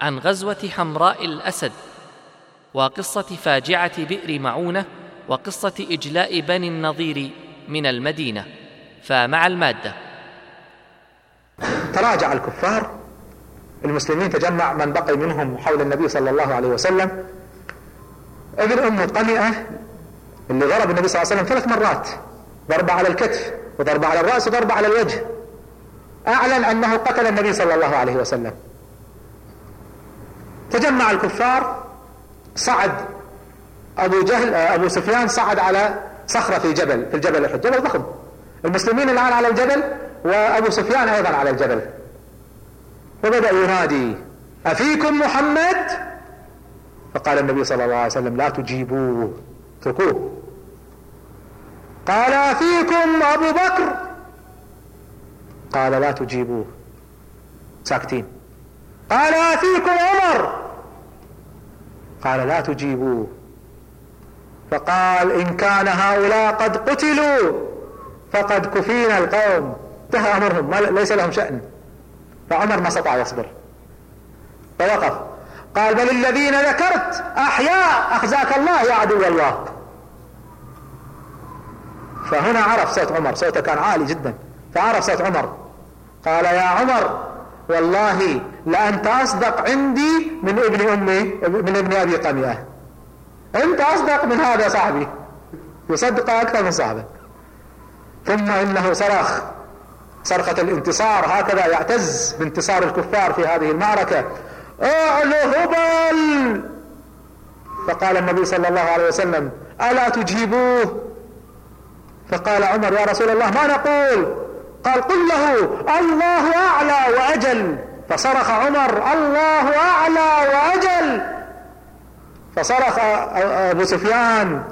عن غزوة حمراء الأسد وقصة فاجعة بئر معونة وقصة إجلاء بني النضير من المدينة فمع المادة. تراجع الكفار المسلمين تجمع من بقي منهم حول النبي صلى الله عليه وسلم. ابن أم قمئه اللي ضرب النبي صلى الله عليه وسلم ثلاث مرات ضربة على الكتف وضربة على الرأس وضربة على الوجه. أعلن أنه قتل النبي صلى الله عليه وسلم. تجمع الكفار صعد أبو جهل أبو سفيان صعد على صخرة في جبل في الجبل احد جبل ضخم. المسلمين الآن على الجبل وأبو سفيان أيضا على الجبل. فبدا ينادي أفيكم محمد؟ فقال النبي صلى الله عليه وسلم لا تجيبوه اتركوه. قال أفيكم أبو بكر؟ قال لا تجيبوه. ساكتين. قال افيكم عمر. قال لا تجيبوه. فقال إن كان هؤلاء قد قتلوا فقد كفينا القوم. انتهى أمرهم ليس لهم شأن. فعمر ما استطاع يصبر. فوقف. قال بل الذين ذكرت أحياء أخزاك الله يا عدو الله. فهنا عرف صوت عمر. صوته كان عالي جدا. فعرف صوت عمر. قال يا عمر والله لأنت أصدق عندي من ابن أمي من ابن أبي قمية. أنت أصدق من هذا صاحبي. يصدق أكثر من صاحبه ثم إنه صرخ. صرخة الانتصار هكذا يعتز بانتصار الكفار في هذه المعركة. اعلو هبل فقال النبي صلى الله عليه وسلم ألا تجيبوه؟ فقال عمر يا رسول الله ما نقول؟ قال قل له الله أعلى وأجل. فصرخ عمر الله أعلى وأجل. فصرخ أبو سفيان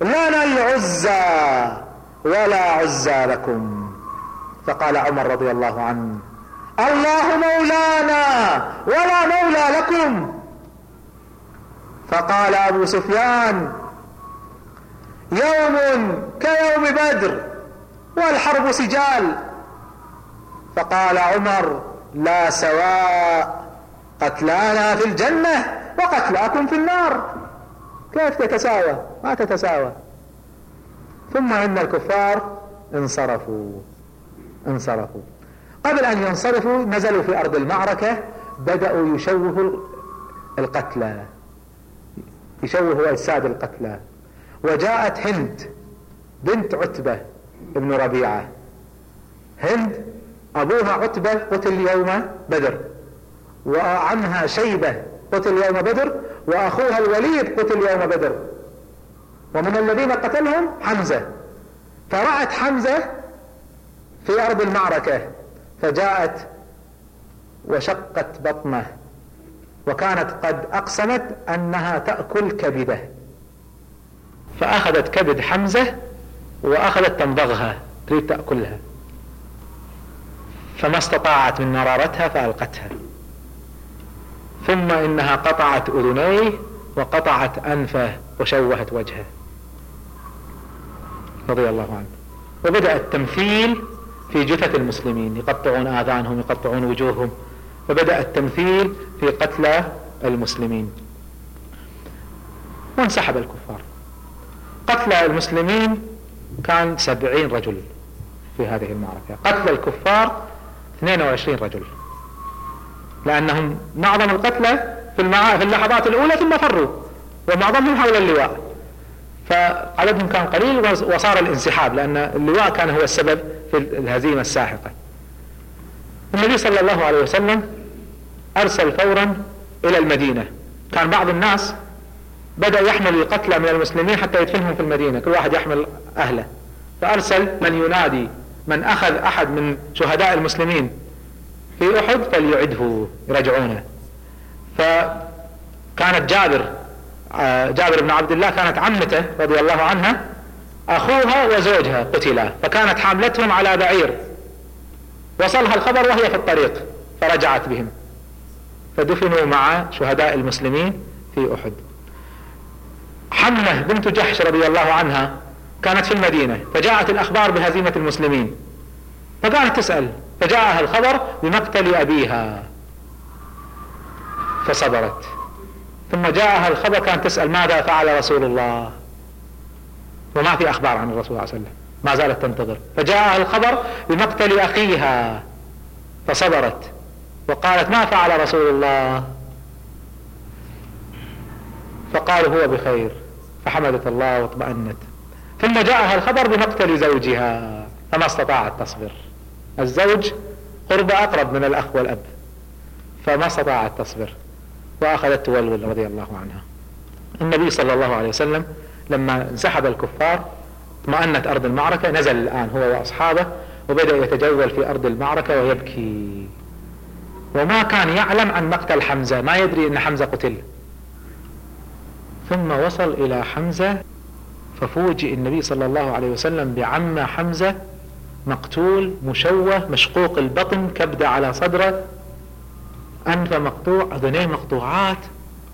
لنا العزى ولا عزى لكم. فقال عمر رضي الله عنه الله مولانا ولا مولى لكم. فقال أبو سفيان يوم كيوم بدر والحرب سجال. فقال عمر لا سواء قتلانا في الجنة وقتلاكم في النار. كيف تتساوى؟ ما تتساوى. ثم إن الكفار انصرفوا. انصرفوا. قبل أن ينصرفوا نزلوا في أرض المعركة بدأوا يشوهوا القتلى. يشوهوا أجساد القتلى. وجاءت هند بنت عتبة. ابن ربيعة. هند أبوها عتبة قتل يوم بدر وعمها شيبة قتل يوم بدر وأخوها الوليد قتل يوم بدر. ومن الذين قتلهم حمزة. فرأت حمزة في أرض المعركة فجاءت وشقت بطنه وكانت قد أقسمت أنها تأكل كبده. فأخذت كبد حمزة وأخذت تمضغها تريد تأكلها فما استطاعت من مرارتها فألقتها. ثم إنها قطعت أذنيه وقطعت أنفه وشوهت وجهه. رضي الله عنه. وبدأ التمثيل في جثث المسلمين. يقطعون آذانهم يقطعون وجوههم. وبدأ التمثيل في قتلى المسلمين. وانسحب الكفار. قتلى المسلمين كان سبعين رجل في هذه المعركة. قتل الكفار 22 رجل. لأنهم معظم القتلى في, المع... في اللحظات الأولى ثم فروا ومعظمهم حول اللواء. فعددهم كان قليل وصار الانسحاب لأن اللواء كان هو السبب في الهزيمة الساحقة. النبي صلى الله عليه وسلم أرسل فورا إلى المدينة. كان بعض الناس بدأ يحمل القتلى من المسلمين حتى يدفنهم في المدينة كل واحد يحمل أهله. فأرسل من ينادي من أخذ أحد من شهداء المسلمين في أحد فليعده يرجعونه فكانت جابر آه، جابر بن عبد الله كانت عمته رضي الله عنها أخوها وزوجها قتلا فكانت حاملتهم على بعير. وصلها الخبر وهي في الطريق فرجعت بهم. فدفنوا مع شهداء المسلمين في أحد. حمله بنت جحش رضي الله عنها كانت في المدينة فجاءت الأخبار بهزيمة المسلمين. فقالت تسأل فجاءها الخبر بمقتل أبيها. فصبرت. ثم جاءها الخبر كانت تسأل ماذا فعل رسول الله؟ وما في أخبار عن الرسول صلى الله عليه وسلم. ما زالت تنتظر. فجاءها الخبر بمقتل أخيها. فصبرت. وقالت ما فعل رسول الله؟ فقالوا هو بخير. فحمدت الله واطمأنت. ثم جاءها الخبر بمقتل زوجها فما استطاعت تصبر الزوج قرب أقرب من الأخ والأب فما استطاعت تصبر وأخذت تولول رضي الله عنها النبي صلى الله عليه وسلم لما انسحب الكفار اطمأنت أرض المعركة نزل الآن هو وأصحابه وبدأ يتجول في أرض المعركة ويبكي. وما كان يعلم عن مقتل حمزة ما يدري أن حمزة قتل. ثم وصل إلى حمزة ففوجئ النبي صلى الله عليه وسلم بعم حمزة مقتول مشوه مشقوق البطن كبدة على صدره. أنف مقطوع أذنيه مقطوعات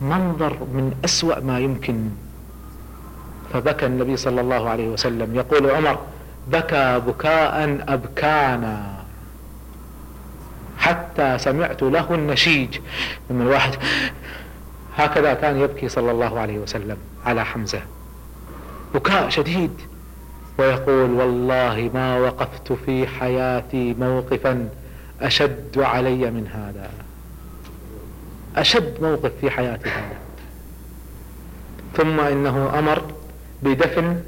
منظر من أسوأ ما يمكن. فبكى النبي صلى الله عليه وسلم. يقول عمر بكى بكاء أبكانا. حتى سمعت له النشيج. من الواحد هكذا كان يبكي صلى الله عليه وسلم على حمزة. بكاء شديد ويقول والله ما وقفت في حياتي موقفا أشد علي من هذا. أشد موقف في حياتي هذا. ثم إنه أمر بدفن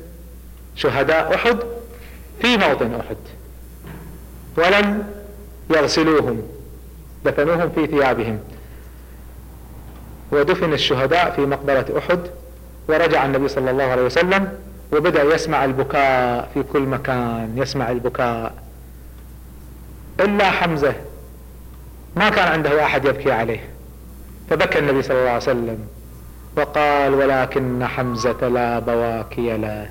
شهداء أحد في موطن أحد. ولم يغسلوهم دفنوهم في ثيابهم. ودفن الشهداء في مقبرة أحد ورجع النبي صلى الله عليه وسلم وبدأ يسمع البكاء في كل مكان يسمع البكاء. إلا حمزة ما كان عنده أحد يبكي عليه. فبكى النبي صلى الله عليه وسلم وقال ولكن حمزة لا بواكي له.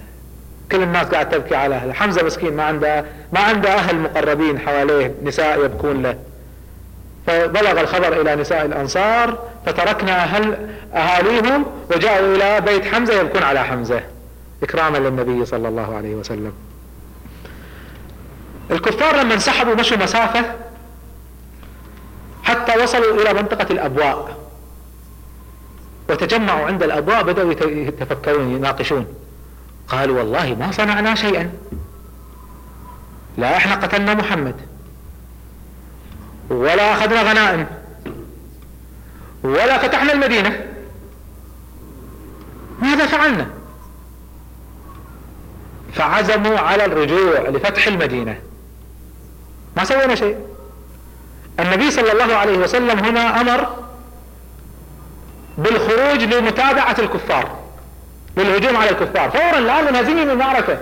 كل الناس قاعد تبكي على أهله. حمزة مسكين ما عنده ما عنده أهل مقربين حواليه نساء يبكون له. فبلغ الخبر إلى نساء الأنصار فتركنا أهل أهاليهم وجاءوا إلى بيت حمزة يبكون على حمزة. إكراما للنبي صلى الله عليه وسلم. الكفار لما انسحبوا مشوا مسافة حتى وصلوا إلى منطقة الأبواء. وتجمعوا عند الأبواء بدأوا يتفكرون يناقشون. قالوا والله ما صنعنا شيئا. لا إحنا قتلنا محمد. ولا أخذنا غنائم. ولا فتحنا المدينة. ماذا فعلنا؟ فعزموا على الرجوع لفتح المدينة. ما سوينا شيء. النبي صلى الله عليه وسلم هنا أمر بالخروج لمتابعة الكفار للهجوم على الكفار. فورا الآن منهزمين المعركة.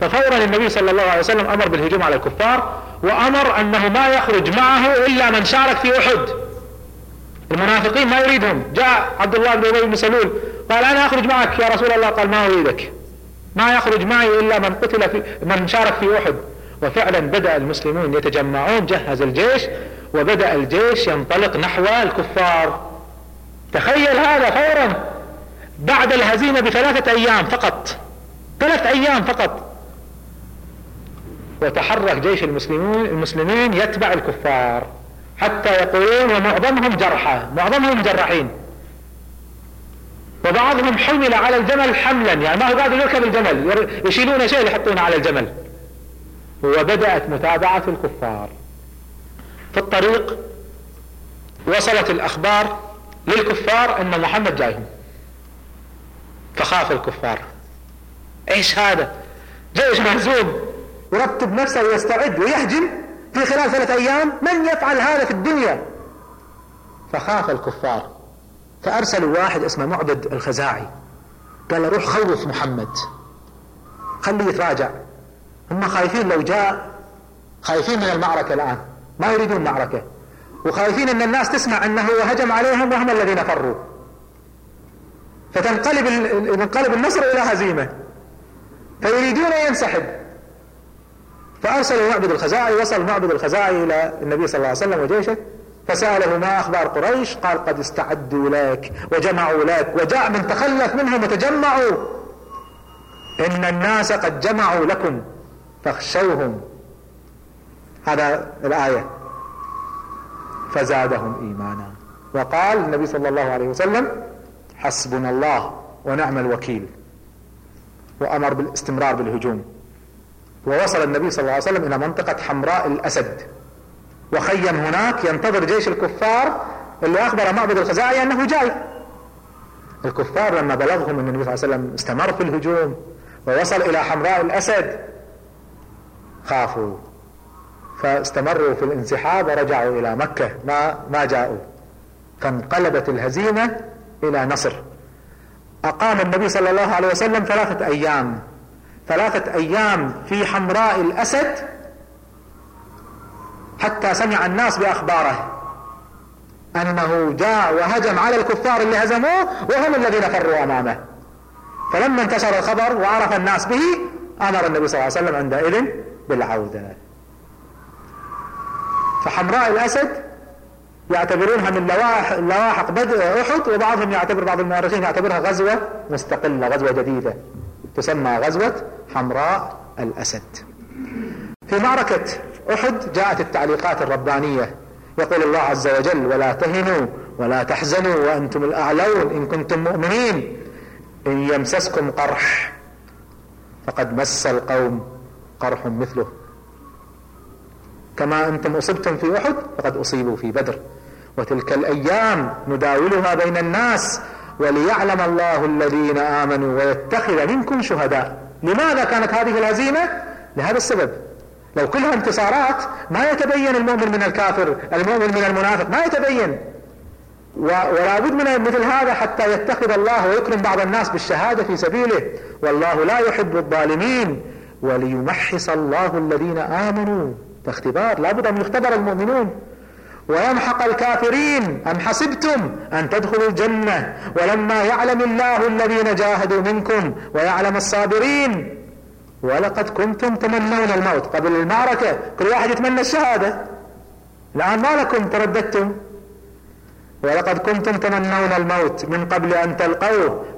ففورا النبي صلى الله عليه وسلم أمر بالهجوم على الكفار وأمر أنه ما يخرج معه إلا من شارك في أحد. المنافقين ما يريدهم. جاء عبد الله بن أبي بن سلول قال أنا أخرج معك يا رسول الله قال ما أريدك. ما يخرج معي إلا من قتل في من شارك في أحد. وفعلا بدأ المسلمون يتجمعون جهز الجيش وبدأ الجيش ينطلق نحو الكفار. تخيل هذا فورا. بعد الهزيمة بثلاثة أيام فقط. ثلاث أيام فقط. وتحرك جيش المسلمين المسلمين يتبع الكفار. حتى يقولون ومعظمهم جرحى معظمهم مجرحين وبعضهم حمل على الجمل حملا يعني ما هو قادر يركب الجمل يشيلون شيء يحطونه على الجمل. وبدأت متابعة الكفار. في الطريق وصلت الأخبار للكفار أن محمد جايهم. فخاف الكفار. إيش هذا؟ جيش مهزوم. يرتب نفسه ويستعد ويهجم. في خلال ثلاثة أيام من يفعل هذا في الدنيا؟ فخاف الكفار. فارسلوا واحد اسمه معبد الخزاعي. قال روح خوف محمد. خليه يتراجع. هم خايفين لو جاء خايفين من المعركة الآن. ما يريدون معركة. وخايفين أن الناس تسمع أنه هجم عليهم وهم الذين فروا. فتنقلب ينقلب النصر إلى هزيمة. فيريدون أن ينسحب. فارسلوا معبد الخزاعي وصل معبد الخزاعي إلى النبي صلى الله عليه وسلم وجيشه فسأله ما أخبار قريش قال قد استعدوا لك وجمعوا لك وجاء من تخلف منهم وتجمعوا. إن الناس قد جمعوا لكم فاخشوهم. هذا الآية. فزادهم إيمانا. وقال النبي صلى الله عليه وسلم حسبنا الله ونعم الوكيل. وأمر بالاستمرار بالهجوم. ووصل النبي صلى الله عليه وسلم إلى منطقة حمراء الأسد. وخيم هناك ينتظر جيش الكفار اللي أخبر معبد الخزاعي أنه جاي. الكفار لما بلغهم أن النبي صلى الله عليه وسلم استمر في الهجوم ووصل إلى حمراء الأسد خافوا. فاستمروا في الانسحاب ورجعوا إلى مكة. ما ما جاءوا. فانقلبت الهزيمة إلى نصر. أقام النبي صلى الله عليه وسلم ثلاثة أيام. ثلاثة أيام في حمراء الأسد حتى سمع الناس بأخباره. أنه جاء وهجم على الكفار اللي هزموه وهم الذين فروا أمامه. فلما انتشر الخبر وعرف الناس به أمر النبي صلى الله عليه وسلم عندئذ بالعودة. فحمراء الأسد يعتبرونها من لواحق, بدء أحد وبعضهم يعتبر بعض المؤرخين يعتبرها غزوة مستقلة غزوة جديدة. تسمى غزوة حمراء الأسد. في معركة أحد جاءت التعليقات الربانية يقول الله عز وجل ولا تهنوا ولا تحزنوا وأنتم الأعلون إن كنتم مؤمنين إن يمسسكم قرح فقد مس القوم قرح مثله. كما أنتم أصبتم في أحد فقد أصيبوا في بدر. وتلك الأيام نداولها بين الناس وليعلم الله الذين آمنوا ويتخذ منكم شهداء. لماذا كانت هذه الهزيمة لهذا السبب. لو كلها انتصارات ما يتبين المؤمن من الكافر المؤمن من المنافق ما يتبين. ولا بد من مثل هذا حتى يتخذ الله ويكرم بعض الناس بالشهادة في سبيله. والله لا يحب الظالمين. وليمحص الله الذين آمنوا. فاختبار لا بد أن يختبر المؤمنون. ويمحق الكافرين أم حسبتم أن تدخلوا الجنة؟ ولما يعلم الله الذين جاهدوا منكم ويعلم الصابرين ولقد كنتم تمنون الموت قبل المعركة. كل واحد يتمنى الشهادة. الآن ما لكم؟ ترددتم. ولقد كنتم تمنون الموت من قبل أن تلقوه.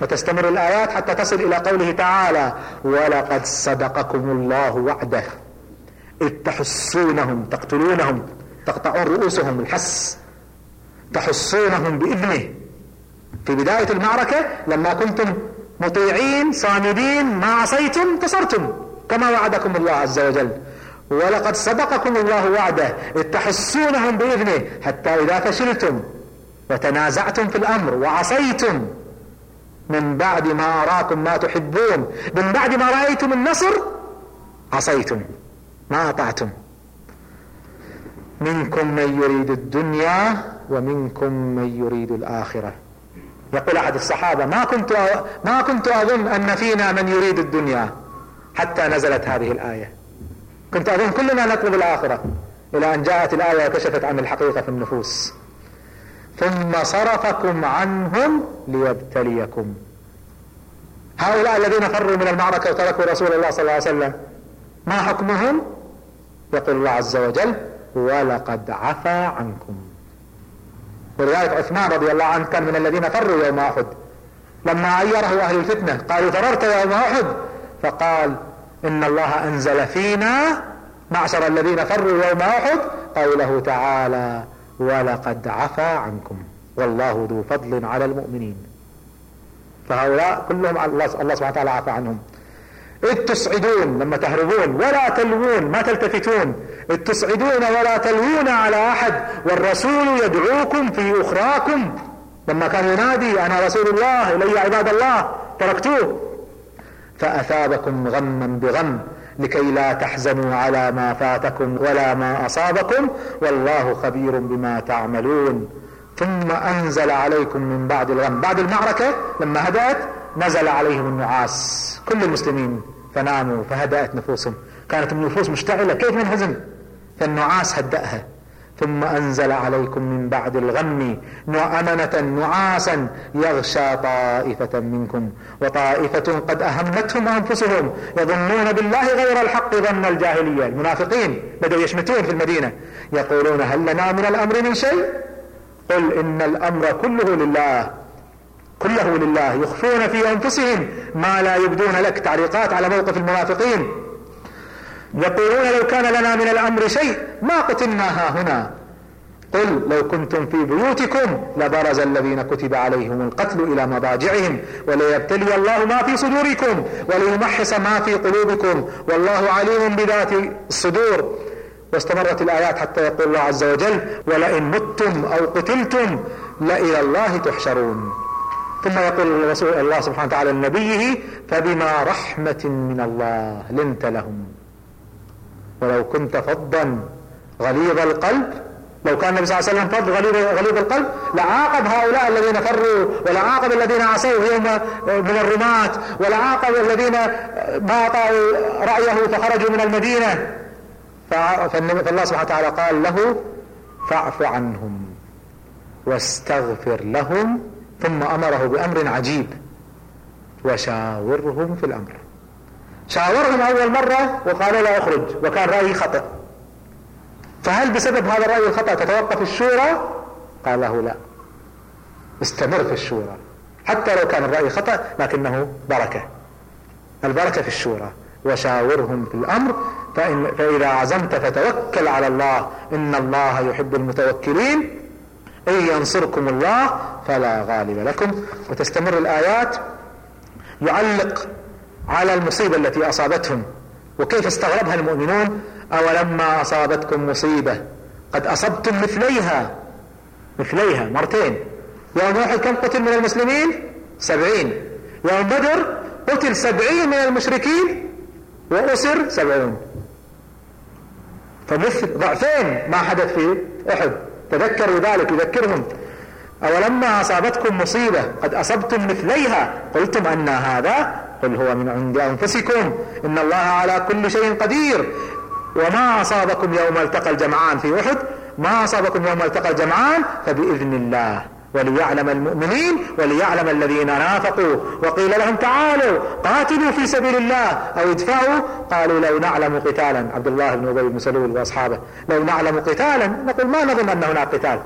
وتستمر الآيات حتى تصل إلى قوله تعالى ولقد صدقكم الله وعده. إذ تحسونهم تقتلونهم تقطعون رؤوسهم الحس تحسونهم بإذنه. في بداية المعركة لما كنتم مطيعين صامدين ما عصيتم انتصرتم كما وعدكم الله عز وجل. ولقد صدقكم الله وعده. إذ تحسونهم بإذنه حتى إذا فشلتم وتنازعتم في الأمر وعصيتم. من بعد ما أراكم ما تحبون. من بعد ما رأيتم النصر عصيتم ما أطعتم. منكم من يريد الدنيا ومنكم من يريد الآخرة. يقول أحد الصحابة ما كنت ما كنت أظن أن فينا من يريد الدنيا حتى نزلت هذه الآية. كنت أظن كلنا نطلب الآخرة إلى أن جاءت الآية وكشفت عن الحقيقة في النفوس. ثم صرفكم عنهم ليبتليكم. هؤلاء الذين فروا من المعركة وتركوا رسول الله صلى الله عليه وسلم ما حكمهم؟ يقول الله عز وجل ولقد عفى عنكم. ورواية عثمان رضي الله عنه كان من الذين فروا يوم أحد. لما عيره أهل الفتنة قالوا فررت يوم أحد؟ فقال إن الله أنزل فينا معشر الذين فروا يوم أحد. قوله تعالى ولقد عفى عنكم. والله ذو فضل على المؤمنين. فهؤلاء كلهم الله سبحانه وتعالى عفى عنهم. إذ تصعدون لما تهربون ولا تلوون ما تلتفتون. إذ تصعدون ولا تلوون على أحد والرسول يدعوكم في أخراكم. لما كان ينادي أنا رسول الله إلي عباد الله تركتوه. فأثابكم غما بغم. لكي لا تحزنوا على ما فاتكم ولا ما أصابكم والله خبير بما تعملون. ثم أنزل عليكم من بعد الغم. بعد المعركة لما هدأت نزل عليهم النعاس. كل المسلمين فناموا فهدأت نفوسهم. كانت النفوس مشتعلة. كيف ننهزم فالنعاس هدأها. ثم أنزل عليكم من بعد الغم أمنة نعاسا يغشى طائفة منكم وطائفة قد أهمتهم أنفسهم يظنون بالله غير الحق ظن الجاهلية. المنافقين بدأوا يشمتون في المدينة يقولون هل لنا من الأمر من شيء؟ قل إن الأمر كله لله كله لله يخفون في أنفسهم ما لا يبدون لك تعليقات على موقف المنافقين. يقولون لو كان لنا من الأمر شيء ما قتلنا ها هنا. قل لو كنتم في بيوتكم لبرز الذين كتب عليهم القتل إلى مضاجعهم وليبتلي الله ما في صدوركم وليمحص ما في قلوبكم. والله عليم بذات الصدور. واستمرت الآيات حتى يقول الله عز وجل ولئن متم أو قتلتم لإلى الله تحشرون. ثم يقول الرسول الله سبحانه وتعالى لنبيه فبما رحمة من الله لنت لهم. ولو كنت فظا غليظ القلب لو كان النبي صلى الله عليه وسلم فظ غليظ, غليظ القلب لعاقب هؤلاء الذين فروا ولعاقب الذين عصوا يوم من الرماة ولعاقب الذين ما اطاعوا رأيه فخرجوا من المدينة. فالله سبحانه وتعالى قال له فاعف عنهم واستغفر لهم ثم أمره بأمر عجيب وشاورهم في الأمر. شاورهم أول مرة وقال لا أخرج وكان رأيي خطأ. فهل بسبب هذا الرأي الخطأ تتوقف الشورى؟ قال له لا. استمر في الشورى. حتى لو كان الرأي خطأ لكنه بركة. البركة في الشورى. وشاورهم في الأمر فإن فإذا عزمت فتوكل على الله. إن الله يحب المتوكلين. إن ينصركم الله فلا غالب لكم. وتستمر الآيات. يعلق على المصيبة التي أصابتهم. وكيف استغربها المؤمنون؟ أولما أصابتكم مصيبة. قد أصبتم مثليها. مثليها. مرتين. يوم واحد كم قتل من المسلمين؟ سبعين. يوم بدر قتل سبعين من المشركين وأسر سبعون. فمثل ضعفين ما حدث في أحد. تذكروا ذلك يذكرهم. أولما أصابتكم مصيبة. قد أصبتم مثليها. قلتم أن هذا قل هو من عند أنفسكم إن الله على كل شيء قدير. وما أصابكم يوم التقى الجمعان في أحد؟ ما أصابكم يوم التقى الجمعان؟ فبإذن الله. وليعلم المؤمنين وليعلم الذين نافقوا. وقيل لهم تعالوا قاتلوا في سبيل الله أو ادفعوا. قالوا لو نعلم قتالا. عبد الله بن أبي بن سلول وأصحابه. لو نعلم قتالا نقول ما نظن أن هناك قتال.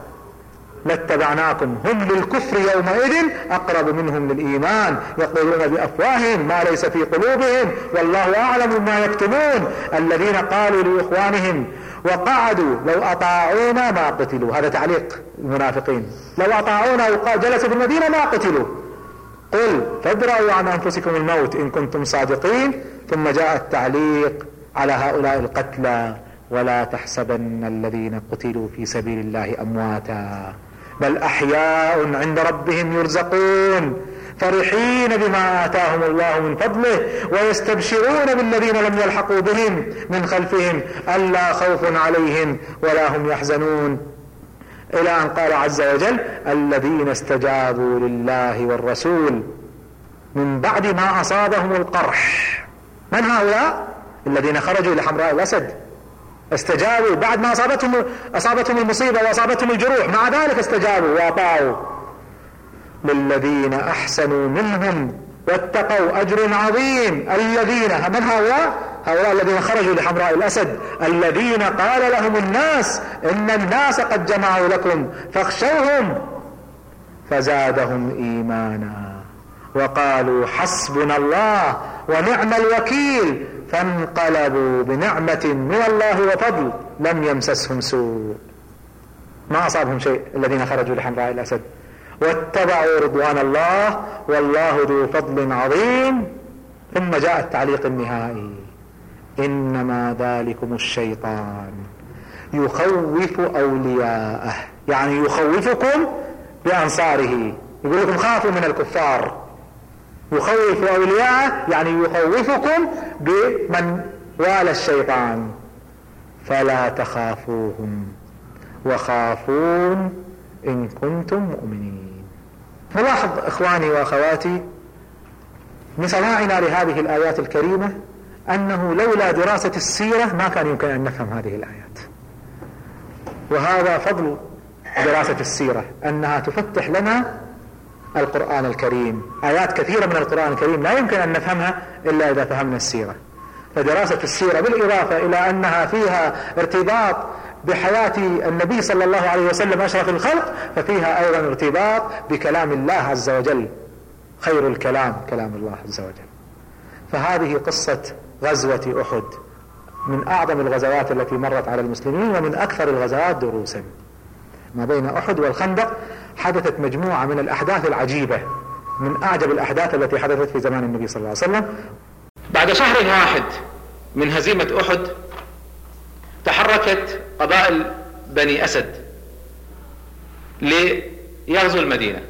لاتبعناكم. هم للكفر يومئذ أقرب منهم للإيمان. يقولون بأفواههم ما ليس في قلوبهم. والله أعلم ما يكتمون. الذين قالوا لإخوانهم وقعدوا لو أطاعونا ما قتلوا. هذا تعليق المنافقين. لو أطاعونا وجلسوا في المدينة ما قتلوا. قل فادرأوا عن أنفسكم الموت إن كنتم صادقين. ثم جاء التعليق على هؤلاء القتلى. ولا تحسبن الذين قتلوا في سبيل الله أمواتا. بل أحياء عند ربهم يرزقون فرحين بما آتاهم الله من فضله ويستبشرون بالذين لم يلحقوا بهم من خلفهم ألا خوف عليهم ولا هم يحزنون. إلى أن قال عز وجل الذين استجابوا لله والرسول. من بعد ما أصابهم القرح. من هؤلاء؟ الذين خرجوا لحمراء الأسد. استجابوا بعد ما أصابتهم أصابتهم المصيبة وأصابتهم الجروح. مع ذلك استجابوا وأطاعوا للذين أحسنوا منهم واتقوا أجر عظيم. الذين من هؤلاء؟ هؤلاء الذين خرجوا لحمراء الأسد. الذين قال لهم الناس إن الناس قد جمعوا لكم فاخشوهم فزادهم إيمانا. وقالوا حسبنا الله ونعم الوكيل. فانقلبوا بنعمة من الله وفضل لم يمسسهم سوء. ما أصابهم شيء الذين خرجوا لحمراء الأسد. واتبعوا رضوان الله والله ذو فضل عظيم. ثم جاء التعليق النهائي. إنما ذلكم الشيطان. يخوف أولياءه. يعني يخوفكم بأنصاره. يقول لكم خافوا من الكفار. يخوف أولياءه يعني يخوفكم بمن والى الشيطان. فلا تخافوهم وخافون إن كنتم مؤمنين. نلاحظ إخواني وأخواتي من سماعنا لهذه الآيات الكريمة أنه لولا دراسة السيرة ما كان يمكن أن نفهم هذه الآيات. وهذا فضل دراسة السيرة أنها تفتح لنا القرآن الكريم. آيات كثيرة من القرآن الكريم لا يمكن أن نفهمها إلا إذا فهمنا السيرة. فدراسة السيرة بالإضافة إلى أنها فيها ارتباط بحياة النبي صلى الله عليه وسلم أشرف الخلق ففيها أيضا ارتباط بكلام الله عز وجل. خير الكلام كلام الله عز وجل. فهذه قصة غزوة أحد من أعظم الغزوات التي مرت على المسلمين ومن أكثر الغزوات دروسا. ما بين أحد والخندق حدثت مجموعة من الأحداث العجيبة من أعجب الأحداث التي حدثت في زمان النبي صلى الله عليه وسلم. بعد شهر واحد من هزيمة أحد تحركت قبائل بني أسد ليغزو المدينة.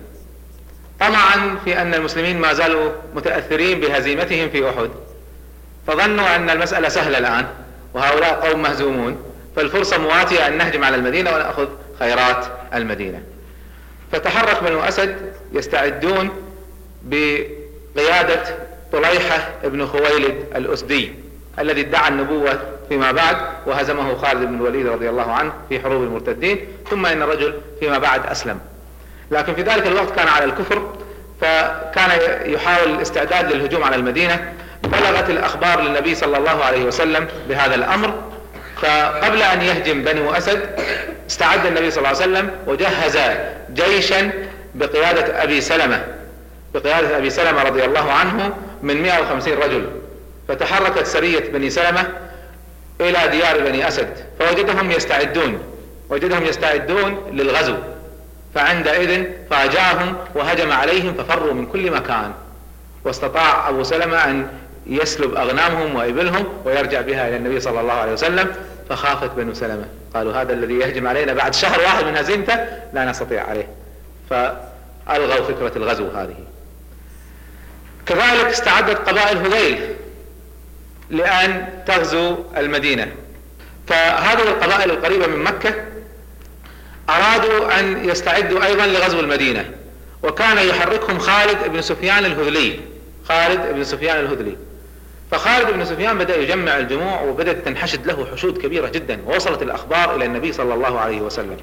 طمعا في أن المسلمين ما زالوا متأثرين بهزيمتهم في أحد فظنوا أن المسألة سهلة الآن وهؤلاء قوم مهزومون فالفرصة مواتية أن نهجم على المدينة ونأخذ خيرات المدينة. فتحرك بنو أسد يستعدون بقيادة طليحة بن خويلد الأسدي الذي ادعى النبوة فيما بعد وهزمه خالد بن الوليد رضي الله عنه في حروب المرتدين ثم إن الرجل فيما بعد أسلم. لكن في ذلك الوقت كان على الكفر فكان يحاول الاستعداد للهجوم على المدينة. بلغت الأخبار للنبي صلى الله عليه وسلم بهذا الأمر. فقبل أن يهجم بنو أسد استعد النبي صلى الله عليه وسلم وجهز جيشا بقيادة أبي سلمة. بقيادة أبي سلمة رضي الله عنه من 150 رجل. فتحركت سرية بني سلمة إلى ديار بني أسد. فوجدهم يستعدون. وجدهم يستعدون للغزو. فعندئذ فاجأهم وهجم عليهم ففروا من كل مكان. واستطاع أبو سلمة أن يسلب أغنامهم وإبلهم ويرجع بها إلى النبي صلى الله عليه وسلم فخافت بنو سلمة. قالوا هذا الذي يهجم علينا بعد شهر واحد من هزيمته لا نستطيع عليه. فألغوا فكرة الغزو هذه. كذلك استعدت قبائل هذيل لأن تغزو المدينة. فهذه القبائل القريبة من مكة أرادوا أن يستعدوا أيضا لغزو المدينة. وكان يحركهم خالد بن سفيان الهذلي. خالد بن سفيان الهذلي. فخالد بن سفيان بدأ يجمع الجموع وبدأت تنحشد له حشود كبيرة جدا ووصلت الأخبار إلى النبي صلى الله عليه وسلم.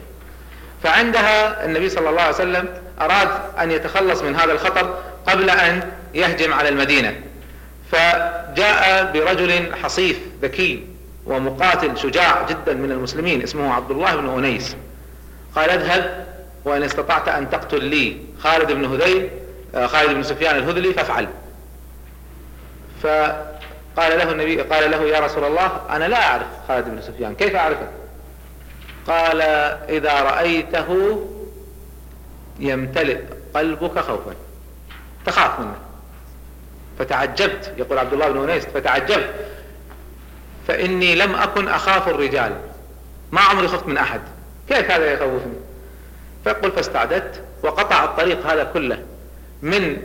فعندها النبي صلى الله عليه وسلم أراد أن يتخلص من هذا الخطر قبل أن يهجم على المدينة. فجاء برجل حصيف ذكي ومقاتل شجاع جدا من المسلمين اسمه عبد الله بن أنيس. قال اذهب وإن استطعت أن تقتل لي خالد بن هذيل آه، خالد بن سفيان الهذلي فافعل. فقال له النبي قال له يا رسول الله أنا لا أعرف خالد بن سفيان كيف أعرفه؟ قال إذا رأيته يمتلئ قلبك خوفا تخاف منه. فتعجبت يقول عبد الله بن أنيس فتعجبت. فإني لم أكن أخاف الرجال ما عمري خفت من أحد. كيف هذا يخوفني؟ فيقول فاستعددت وقطع الطريق هذا كله من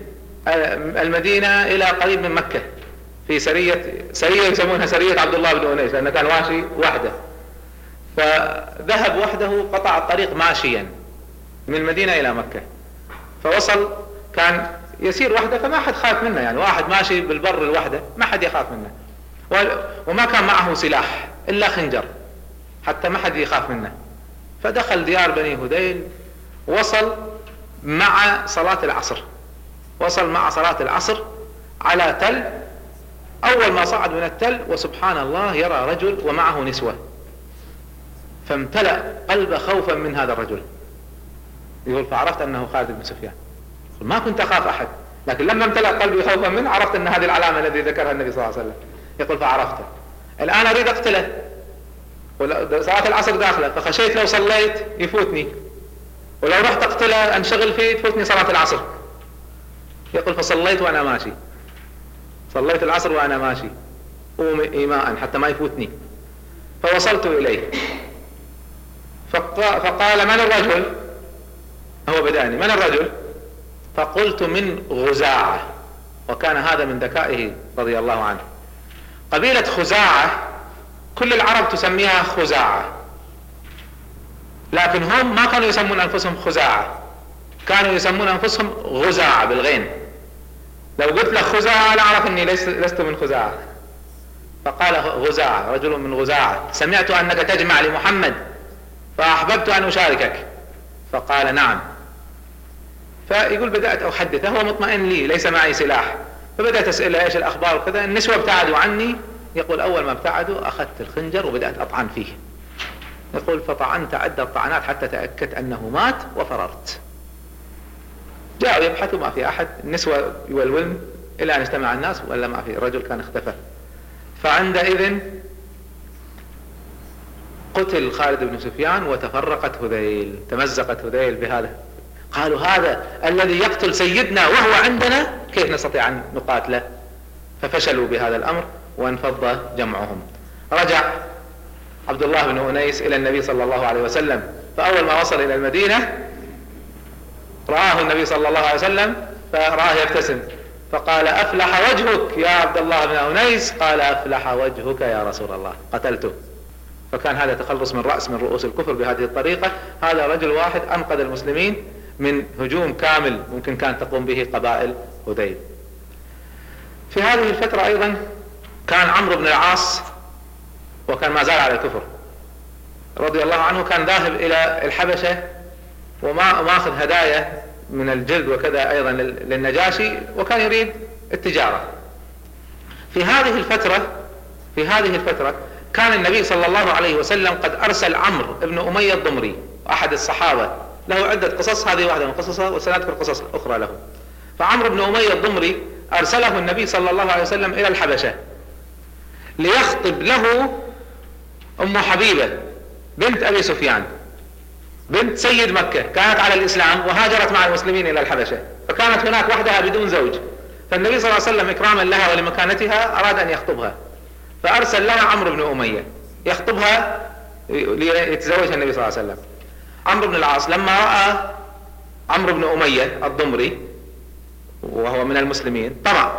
المدينة إلى قريب من مكة. في سرية سرية يسمونها سرية عبد الله بن أنيس لأنه كان ماشي وحده. فذهب وحده قطع الطريق ماشيا من المدينة إلى مكة. فوصل كان يسير وحده فما حد خاف منه يعني. واحد ماشي بالبر لوحده ما حد يخاف منه. وما كان معه سلاح إلا خنجر حتى ما حد يخاف منه. فدخل ديار بني هذيل وصل مع صلاة العصر. وصل مع صلاة العصر على تل أول ما صعد من التل وسبحان الله يرى رجل ومعه نسوة. فامتلأ قلب خوفا من هذا الرجل. يقول فعرفت أنه خالد بن سفيان. ما كنت أخاف أحد لكن لما امتلأ قلبي خوفا منه عرفت أن هذه العلامة الذي ذكرها النبي صلى الله عليه وسلم. يقول فعرفته. الآن أريد أقتله. صلاة العصر داخلة فخشيت لو صليت يفوتني. ولو رحت أقتله أنشغل فيه تفوتني صلاة العصر. يقول فصليت وأنا ماشي. صليت العصر وأنا ماشي. إيماء حتى ما يفوتني. فوصلت إليه. فقال من الرجل؟ هو بدأني. من الرجل؟ فقلت من غزاعة وكان هذا من ذكائه رضي الله عنه. قبيلة خزاعة كل العرب تسميها خزاعة. لكن هم ما كانوا يسمون أنفسهم خزاعة. كانوا يسمون أنفسهم غزاعة بالغين. لو قلت لك خزاعة لا أعرف إني لست من خزاعة. فقال غزاعة رجل من غزاعة. سمعت أنك تجمع لمحمد فأحببت أن أشاركك. فقال نعم. فيقول بدأت احدثه هو مطمئن لي ليس معي سلاح. فبدأت اسأله إيش الأخبار وكذا. النسوة ابتعدوا عني. يقول أول ما ابتعدوا أخذت الخنجر وبدأت أطعن فيه. يقول فطعنت عدة طعنات حتى تأكدت أنه مات وفررت. جاءوا يبحثوا ما في أحد النسوة يولولن إلى أن اجتمع الناس ولا ما في رجل كان اختفى. فعندئذ قتل خالد بن سفيان وتفرقت هذيل تمزقت هذيل بهذا. قالوا هذا الذي يقتل سيدنا وهو عندنا كيف نستطيع أن نقاتله؟ ففشلوا بهذا الأمر وانفض جمعهم. رجع عبد الله بن أنيس إلى النبي صلى الله عليه وسلم فأول ما وصل إلى المدينة رآه النبي صلى الله عليه وسلم فرآه يبتسم. فقال أفلح وجهك يا عبد الله بن انيس قال أفلح وجهك يا رسول الله. قتلته. فكان هذا تخلص من رأس من رؤوس الكفر بهذه الطريقة. هذا رجل واحد أنقذ المسلمين من هجوم كامل ممكن كانت تقوم به قبائل هذيل في هذه الفترة أيضا كان عمرو بن العاص وكان ما زال على الكفر. رضي الله عنه كان ذاهب إلى الحبشة وما ماخذ هدايا من الجلد وكذا أيضا للنجاشي وكان يريد التجارة. في هذه الفترة في هذه الفترة كان النبي صلى الله عليه وسلم قد أرسل عمرو بن أمية الضمري أحد الصحابة له عدة قصص هذه واحدة من قصصها وسنذكر قصص أخرى له. فعمرو بن أمية الضمري أرسله النبي صلى الله عليه وسلم إلى الحبشة ليخطب له أم حبيبة بنت أبي سفيان. بنت سيد مكة كانت على الإسلام وهاجرت مع المسلمين إلى الحبشة فكانت هناك وحدها بدون زوج. فالنبي صلى الله عليه وسلم إكراما لها ولمكانتها أراد أن يخطبها فأرسل لها عمرو بن أمية يخطبها ليتزوجها النبي صلى الله عليه وسلم. عمرو بن العاص لما رأى عمرو بن أمية الضمري وهو من المسلمين طمع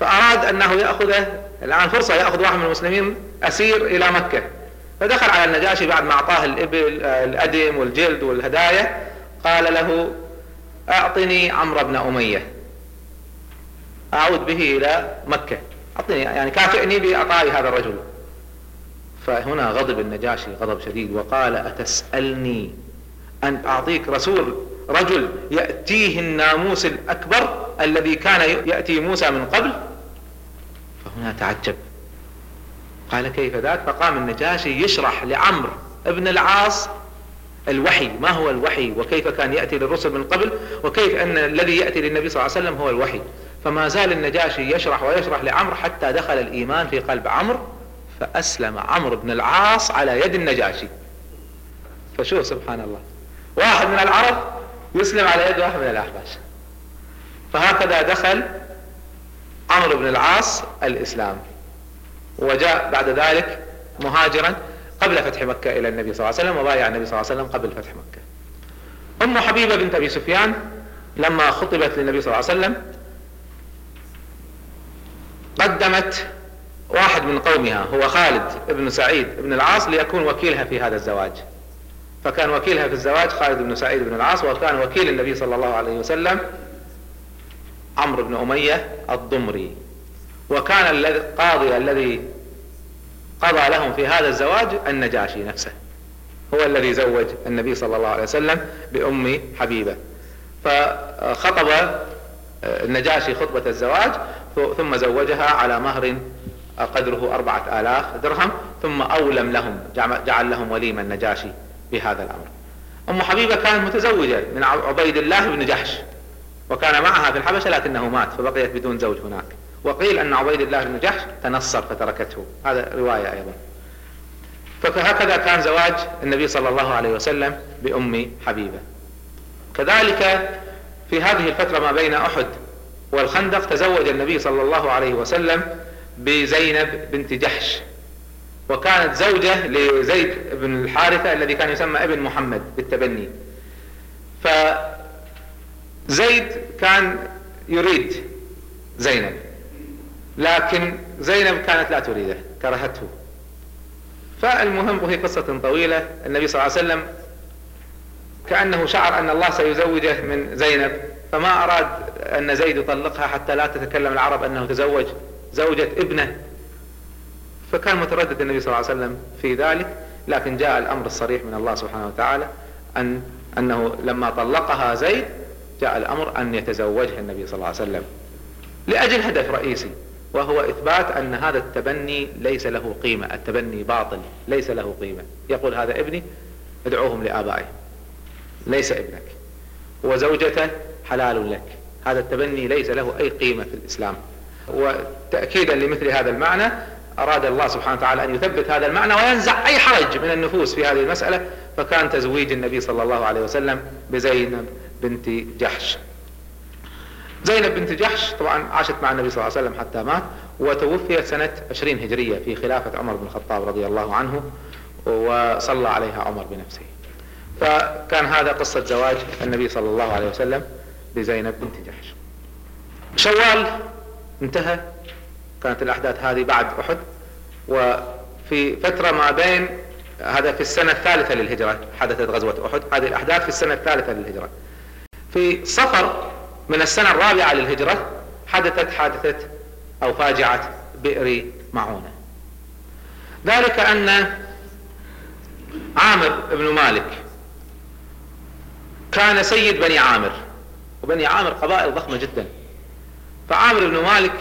فأراد أنه يأخذه الآن فرصة يأخذ واحد من المسلمين أسير إلى مكة. فدخل على النجاشي بعد ما أعطاه الإبل الأدم والجلد والهدايا قال له أعطني عمرو بن أمية. أعود به إلى مكة. أعطني يعني كافئني باعطائي هذا الرجل. فهنا غضب النجاشي غضب شديد وقال أتسألني أن أعطيك رسول رجل يأتيه الناموس الأكبر الذي كان يأتي موسى من قبل؟ فهنا تعجب. قال كيف ذاك؟ فقام النجاشي يشرح لعمرو ابن العاص الوحي ما هو الوحي؟ وكيف كان يأتي للرسل من قبل؟ وكيف أن الذي يأتي للنبي صلى الله عليه وسلم هو الوحي؟ فما زال النجاشي يشرح ويشرح لعمرو حتى دخل الإيمان في قلب عمرو فأسلم عمرو بن العاص على يد النجاشي. فشوف سبحان الله؟ واحد من العرب يسلم على يد واحد من الأحباش. فهكذا دخل عمرو بن العاص الإسلام. وجاء بعد ذلك مهاجرا قبل فتح مكة إلى النبي صلى الله عليه وسلم وبايع النبي صلى الله عليه وسلم قبل فتح مكة. أم حبيبة بنت أبي سفيان لما خطبت للنبي صلى الله عليه وسلم قدمت واحد من قومها هو خالد بن سعيد بن العاص ليكون وكيلها في هذا الزواج. فكان وكيلها في الزواج خالد بن سعيد بن العاص وكان وكيل النبي صلى الله عليه وسلم عمرو بن أمية الضمري. وكان القاضي الذي قضى لهم في هذا الزواج النجاشي نفسه. هو الذي زوج النبي صلى الله عليه وسلم بأم حبيبة. فخطب النجاشي خطبة الزواج ثم زوجها على مهر قدره أربعة آلاف درهم ثم أولم لهم جعل لهم وليما النجاشي بهذا الأمر. أم حبيبة كانت متزوجة من عبيد الله بن جحش وكان معها في الحبشة لكنه مات فبقيت بدون زوج هناك. وقيل أن عبيد الله بن جحش تنصر فتركته. هذا رواية أيضا. فهكذا كان زواج النبي صلى الله عليه وسلم بأم حبيبة. كذلك في هذه الفترة ما بين أحد والخندق تزوج النبي صلى الله عليه وسلم بزينب بنت جحش. وكانت زوجة لزيد بن الحارثة الذي كان يسمى ابن محمد بالتبني. فزيد كان يريد زينب. لكن زينب كانت لا تريده كرهته. فالمهم وهي قصة طويلة النبي صلى الله عليه وسلم كأنه شعر أن الله سيزوجه من زينب فما أراد أن زيد يطلقها حتى لا تتكلم العرب أنه تزوج زوجة ابنه. فكان متردد النبي صلى الله عليه وسلم في ذلك لكن جاء الأمر الصريح من الله سبحانه وتعالى أن أنه لما طلقها زيد جاء الأمر أن يتزوجها النبي صلى الله عليه وسلم لأجل هدف رئيسي. وهو إثبات أن هذا التبني ليس له قيمة التبني باطل ليس له قيمة. يقول هذا ابني ادعوهم لآبائهم ليس ابنك. وزوجته حلال لك. هذا التبني ليس له أي قيمة في الإسلام. وتأكيدا لمثل هذا المعنى أراد الله سبحانه وتعالى أن يثبت هذا المعنى وينزع أي حرج من النفوس في هذه المسألة. فكان تزويج النبي صلى الله عليه وسلم بزينب بنت جحش. زينب بنت جحش طبعا عاشت مع النبي صلى الله عليه وسلم حتى مات وتوفيت سنة 20 هجرية في خلافة عمر بن الخطاب رضي الله عنه وصلى عليها عمر بنفسه. فكان هذا قصة زواج النبي صلى الله عليه وسلم بزينب بنت جحش. شوال انتهى كانت الأحداث هذه بعد أحد وفي فترة ما بين هذا في السنة الثالثة للهجرة حدثت غزوة أحد هذه الأحداث في السنة الثالثة للهجرة. في صفر من السنة الرابعة للهجرة حدثت حادثة أو فاجعة بئر معونة. ذلك أن عامر بن مالك كان سيد بني عامر وبني عامر قبائل ضخمة جدا. فعامر بن مالك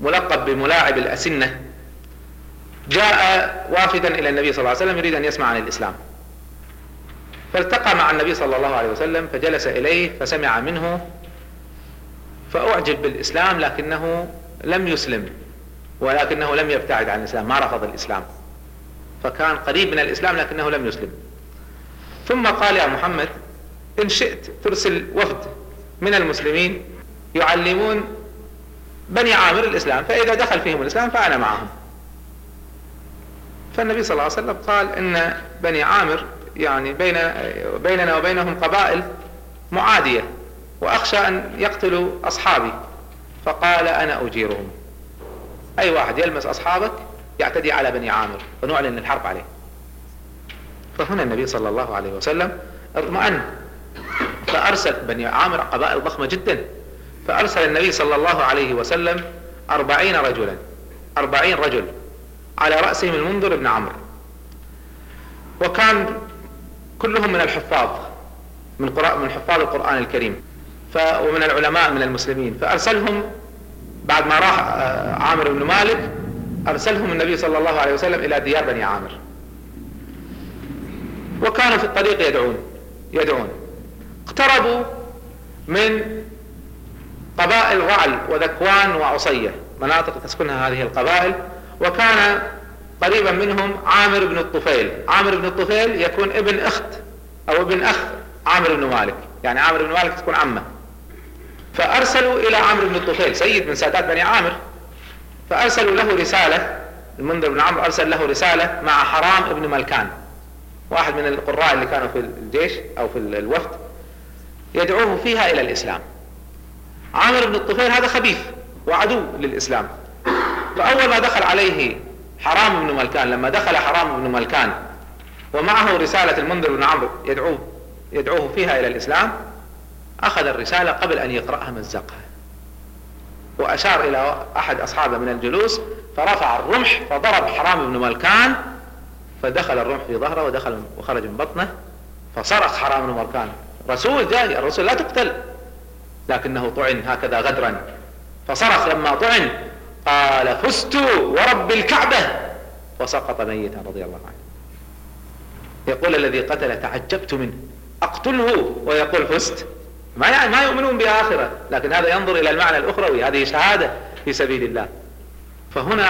ملقب بملاعب الأسنة جاء وافدا إلى النبي صلى الله عليه وسلم يريد أن يسمع عن الإسلام. فالتقى مع النبي صلى الله عليه وسلم فجلس إليه فسمع منه فأعجب بالإسلام لكنه لم يسلم ولكنه لم يبتعد عن الإسلام ما رفض الإسلام. فكان قريب من الإسلام لكنه لم يسلم. ثم قال يا محمد إن شئت ترسل وفد من المسلمين يعلمون بني عامر الإسلام فإذا دخل فيهم الإسلام فأنا معهم. فالنبي صلى الله عليه وسلم قال إن بني عامر يعني بين بيننا وبينهم قبائل معادية. وأخشى أن يقتلوا أصحابي. فقال أنا أجيرهم. أي واحد يلمس أصحابك يعتدي على بني عامر ونعلن الحرب عليه. فهنا النبي صلى الله عليه وسلم اطمأن. فأرسل بني عامر قبائل ضخمة جدا. فأرسل النبي صلى الله عليه وسلم أربعين رجلا أربعين رجل على رأسهم المنذر بن عمرو. وكان كلهم من الحفاظ من قراء من حفاظ القرآن الكريم. ف ومن العلماء من المسلمين. فأرسلهم بعد ما راح آه، عامر بن مالك أرسلهم النبي صلى الله عليه وسلم إلى ديار بني عامر. وكانوا في الطريق يدعون يدعون. اقتربوا من قبائل رعل وذكوان وعصية مناطق تسكنها هذه القبائل. وكان قريبا منهم عامر بن الطفيل. عامر بن الطفيل يكون ابن أخت أو ابن أخ عامر بن مالك. يعني عامر بن مالك تكون عمة. فأرسلوا إلى عامر بن الطفيل سيد من سادات بني عامر. فأرسلوا له رسالة المنذر بن عمرو أرسل له رسالة مع حرام ابن ملكان. واحد من القراء اللي كانوا في الجيش أو في الوفد يدعوه فيها إلى الإسلام. عامر بن الطفيل هذا خبيث وعدو للإسلام. فأول ما دخل عليه حرام بن ملكان لما دخل حرام بن ملكان ومعه رسالة المنذر بن عمرو يدعوه يدعوه فيها إلى الإسلام أخذ الرسالة قبل أن يقرأها مزقها. وأشار إلى أحد أصحابه من الجلوس فرفع الرمح فضرب حرام بن ملكان فدخل الرمح في ظهره ودخل وخرج من بطنه فصرخ حرام بن ملكان رسول جاي الرسول لا تقتل لكنه طعن هكذا غدرا. فصرخ لما طعن قال فزت ورب الكعبة. وسقط ميتا رضي الله عنه. يقول الذي قتل تعجبت منه. أقتله ويقول فزت. ما يعني ما يؤمنون بآخرة لكن هذا ينظر إلى المعنى الأخروي هذه شهادة في سبيل الله. فهنا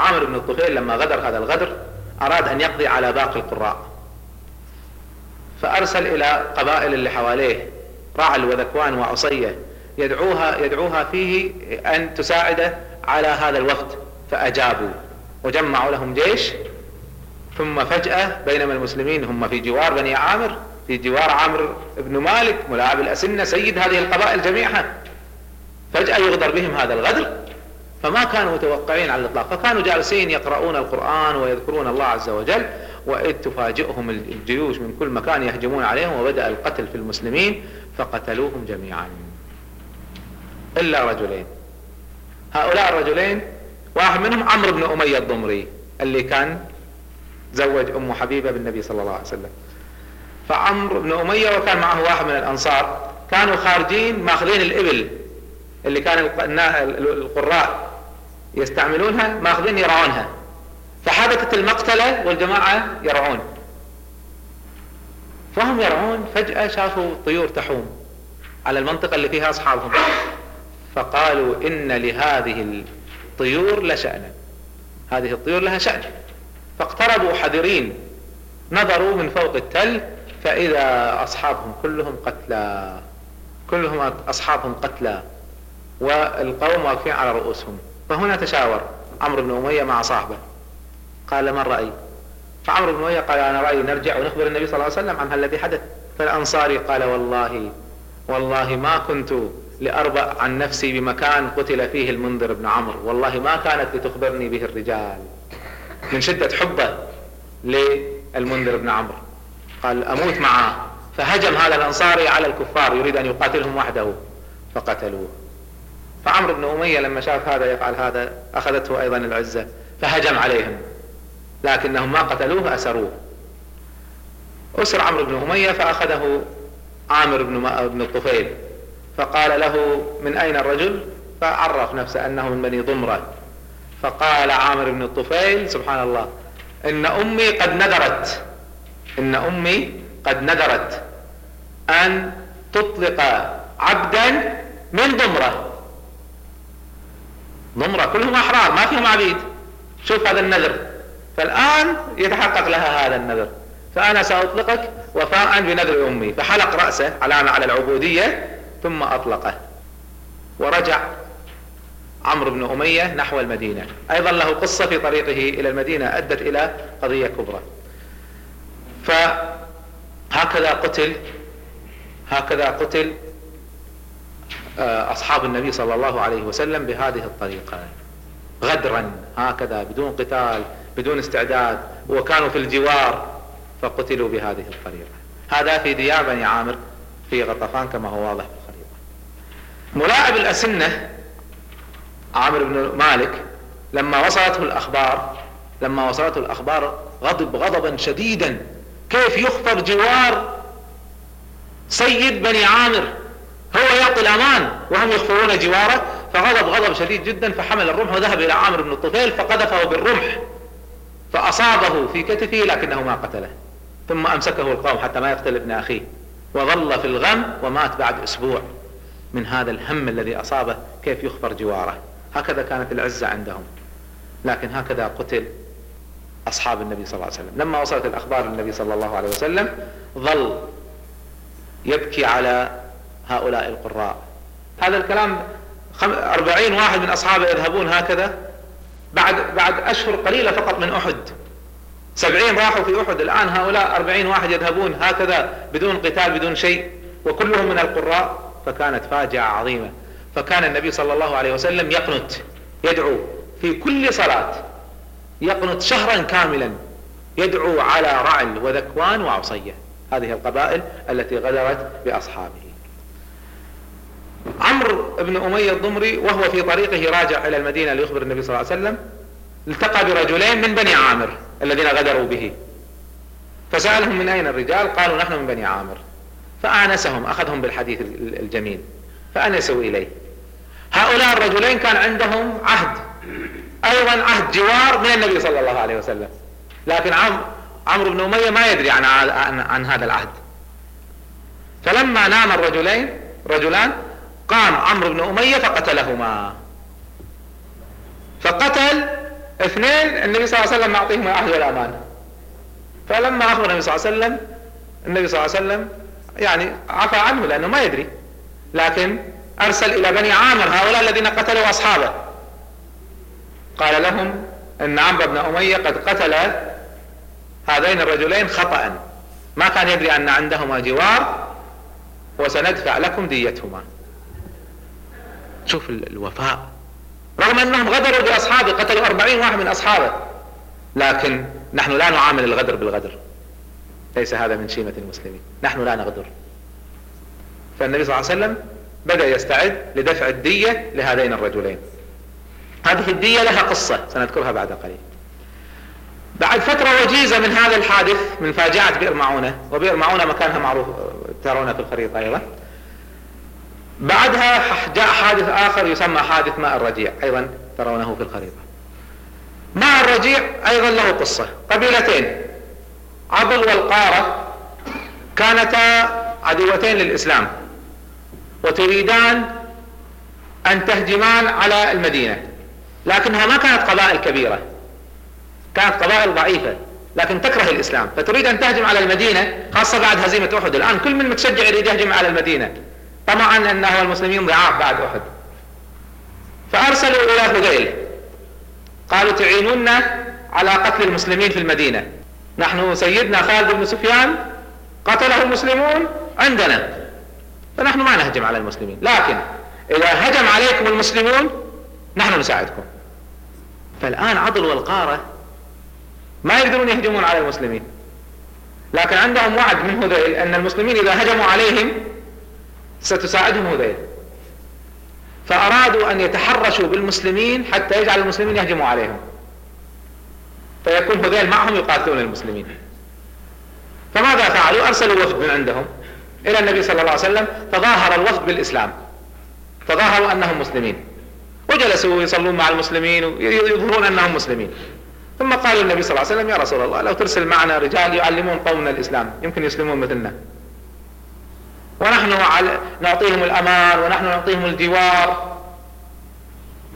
عامر بن الطفيل لما غدر هذا الغدر أراد أن يقضي على باقي القراء. فأرسل إلى قبائل اللي حواليه رعل وذكوان وعصية يدعوها يدعوها فيه أن تساعده على هذا الوفد فأجابوا وجمعوا لهم جيش ثم فجأة بينما المسلمين هم في جوار بني عامر في جوار عامر بن مالك ملاعب الأسنة سيد هذه القبائل جميعها فجأة يغدر بهم هذا الغدر فما كانوا متوقعين على الإطلاق. فكانوا جالسين يقرؤون القرآن ويذكرون الله عز وجل وإذ تفاجئهم الجيوش من كل مكان يهجمون عليهم وبدأ القتل في المسلمين فقتلوهم جميعا. إلا رجلين. هؤلاء الرجلين واحد منهم عمرو بن أمية الضمري اللي كان زوج أم حبيبة بالنبي صلى الله عليه وسلم. فعمرو بن أمية وكان معه واحد من الأنصار كانوا خارجين ماخذين الإبل اللي كان القراء يستعملونها ماخذين يرعونها. فحدثت المقتلة والجماعة يرعون. فهم يرعون فجأة شافوا طيور تحوم على المنطقة اللي فيها أصحابهم. فقالوا إن لهذه الطيور لشأنا. هذه الطيور لها شأن. فاقتربوا حذرين نظروا من فوق التل فإذا أصحابهم كلهم قتلى كلهم أصحابهم قتلى والقوم واقفين على رؤوسهم فهنا تشاور عمرو بن أمية مع صاحبه قال ما الرأي فعمرو بن أمية قال أنا رأيي نرجع ونخبر النبي صلى الله عليه وسلم عن الذي حدث. فالأنصاري قال والله والله ما كنت لأربأ عن نفسي بمكان قتل فيه المنذر بن عمرو والله ما كانت لتخبرني به الرجال من شدة حبه للمنذر بن عمرو. قال أموت معه. فهجم هذا الأنصاري على الكفار يريد أن يقاتلهم وحده. فقتلوه. فعمرو بن أمية لما شاف هذا يفعل هذا أخذته أيضا العزة فهجم عليهم. لكنهم ما قتلوه أسروه. أسر عمرو بن أمية فأخذه عامر بن بن الطفيل. فقال له من أين الرجل؟ فعرف نفسه أنه من بني ضمرة. فقال عامر بن الطفيل سبحان الله إن أمي قد نذرت إن أمي قد نذرت أن تطلق عبدا من ضمرة. ضمرة كلهم أحرار ما فيهم عبيد. شوف هذا النذر. فالآن يتحقق لها هذا النذر. فأنا سأطلقك وفاء بنذر أمي. فحلق رأسه علامة على العبودية ثم أطلقه. ورجع عمرو بن أمية نحو المدينة. أيضا له قصة في طريقه إلى المدينة أدت إلى قضية كبرى. فهكذا قتل هكذا قتل آه، أصحاب النبي صلى الله عليه وسلم بهذه الطريقة. غدرا هكذا بدون قتال بدون استعداد. وكانوا في الجوار فقتلوا بهذه الطريقة. هذا في ديار بني عامر في غطفان كما هو واضح في الخريطة. ملاعب الأسنة عامر بن مالك لما وصلته الأخبار لما وصلته الأخبار غضب غضبا شديدا. كيف يخفر جوار سيد بني عامر؟ هو يعطي الأمان وهم يخفرون جواره فغضب غضب شديد جدا فحمل الرمح وذهب إلى عامر بن الطفيل فقذفه بالرمح فأصابه في كتفه لكنه ما قتله. ثم أمسكه القوم حتى ما يقتل ابن أخيه. وظل في الغم ومات بعد أسبوع. من هذا الهم الذي أصابه كيف يخفر جواره؟ هكذا كانت العزة عندهم. لكن هكذا قتل أصحاب النبي صلى الله عليه وسلم. لما وصلت الأخبار للنبي صلى الله عليه وسلم ظل يبكي على هؤلاء القراء. هذا الكلام أربعين واحد من أصحابه يذهبون هكذا. بعد بعد أشهر قليلة فقط من أحد. سبعين راحوا في أحد. الآن هؤلاء أربعين واحد يذهبون هكذا بدون قتال بدون شيء. وكلهم من القراء. فكانت فاجعة عظيمة. فكان النبي صلى الله عليه وسلم يقنت يدعو في كل صلاة. يقنت شهرا كاملا يدعو على رعل وذكوان وعصية. هذه القبائل التي غدرت بأصحابه. عمرو بن أمية الضمري وهو في طريقه راجع إلى المدينة ليخبر النبي صلى الله عليه وسلم التقى برجلين من بني عامر الذين غدروا به. فسألهم من أين الرجال؟ قالوا نحن من بني عامر. فآنسهم أخذهم بالحديث الجميل فأنسوا إليه. هؤلاء الرجلين كان عندهم عهد. أيضا عهد جوار من النبي صلى الله عليه وسلم. لكن عمرو بن أمية ما يدري عن, عن, عن هذا العهد. فلما نام الرجلين رجلان قام عمرو بن أمية فقتلهما. فقتل اثنين النبي صلى الله عليه وسلم يعطيهم العهد والأمان فلما أخبر النبي صلى الله عليه وسلم النبي صلى الله عليه وسلم يعني عفى عنه لأنه ما يدري. لكن أرسل إلى بني عامر هؤلاء الذين قتلوا أصحابه. قال لهم إن عمرو بن أمية قد قتل هذين الرجلين خطأ. ما كان يدري أن عندهما جوار وسندفع لكم ديتهما. شوف الوفاء. رغم أنهم غدروا بأصحابه قتلوا أربعين واحد من أصحابه. لكن نحن لا نعامل الغدر بالغدر. ليس هذا من شيمة المسلمين. نحن لا نغدر. فالنبي صلى الله عليه وسلم بدأ يستعد لدفع الدية لهذين الرجلين. هذه الدية لها قصة سنذكرها بعد قليل. بعد فترة وجيزة من هذا الحادث من فاجعة بئر معونة وبئر معونة مكانها معروف ترونها في الخريطة أيضا. بعدها جاء حادث آخر يسمى حادث ماء الرجيع أيضا ترونه في الخريطة. ماء الرجيع أيضا له قصة. قبيلتين عضل والقارة كانتا عدوتين للإسلام وتريدان أن تهجمان على المدينة. لكنها ما كانت قبائل كبيرة. كانت قبائل ضعيفة. لكن تكره الإسلام. فتريد أن تهجم على المدينة خاصة بعد هزيمة أحد. الآن كل من متشجع يريد يهجم على المدينة. طمعا أنه المسلمين ضعاف بعد أحد. فأرسلوا إلى هذيل. قالوا تعينونا على قتل المسلمين في المدينة. نحن سيدنا خالد بن سفيان قتله المسلمون عندنا. فنحن ما نهجم على المسلمين. لكن إذا هجم عليكم المسلمون نحن نساعدكم. فالآن عضل والقارة ما يقدرون يهجمون على المسلمين. لكن عندهم وعد من هذيل أن المسلمين إذا هجموا عليهم ستساعدهم هذيل. فأرادوا أن يتحرشوا بالمسلمين حتى يجعل المسلمين يهجموا عليهم. فيكون هذيل معهم يقاتلون المسلمين. فماذا فعلوا؟ أرسلوا وفد من عندهم إلى النبي صلى الله عليه وسلم تظاهر الوفد بالإسلام. تظاهروا أنهم مسلمين. وجلسوا يصلون مع المسلمين ويظهرون أنهم مسلمين. ثم قال النبي صلى الله عليه وسلم يا رسول الله لو ترسل معنا رجال يعلمون قومنا الإسلام يمكن يسلمون مثلنا. ونحن نعطيهم الأمان ونحن نعطيهم الجوار.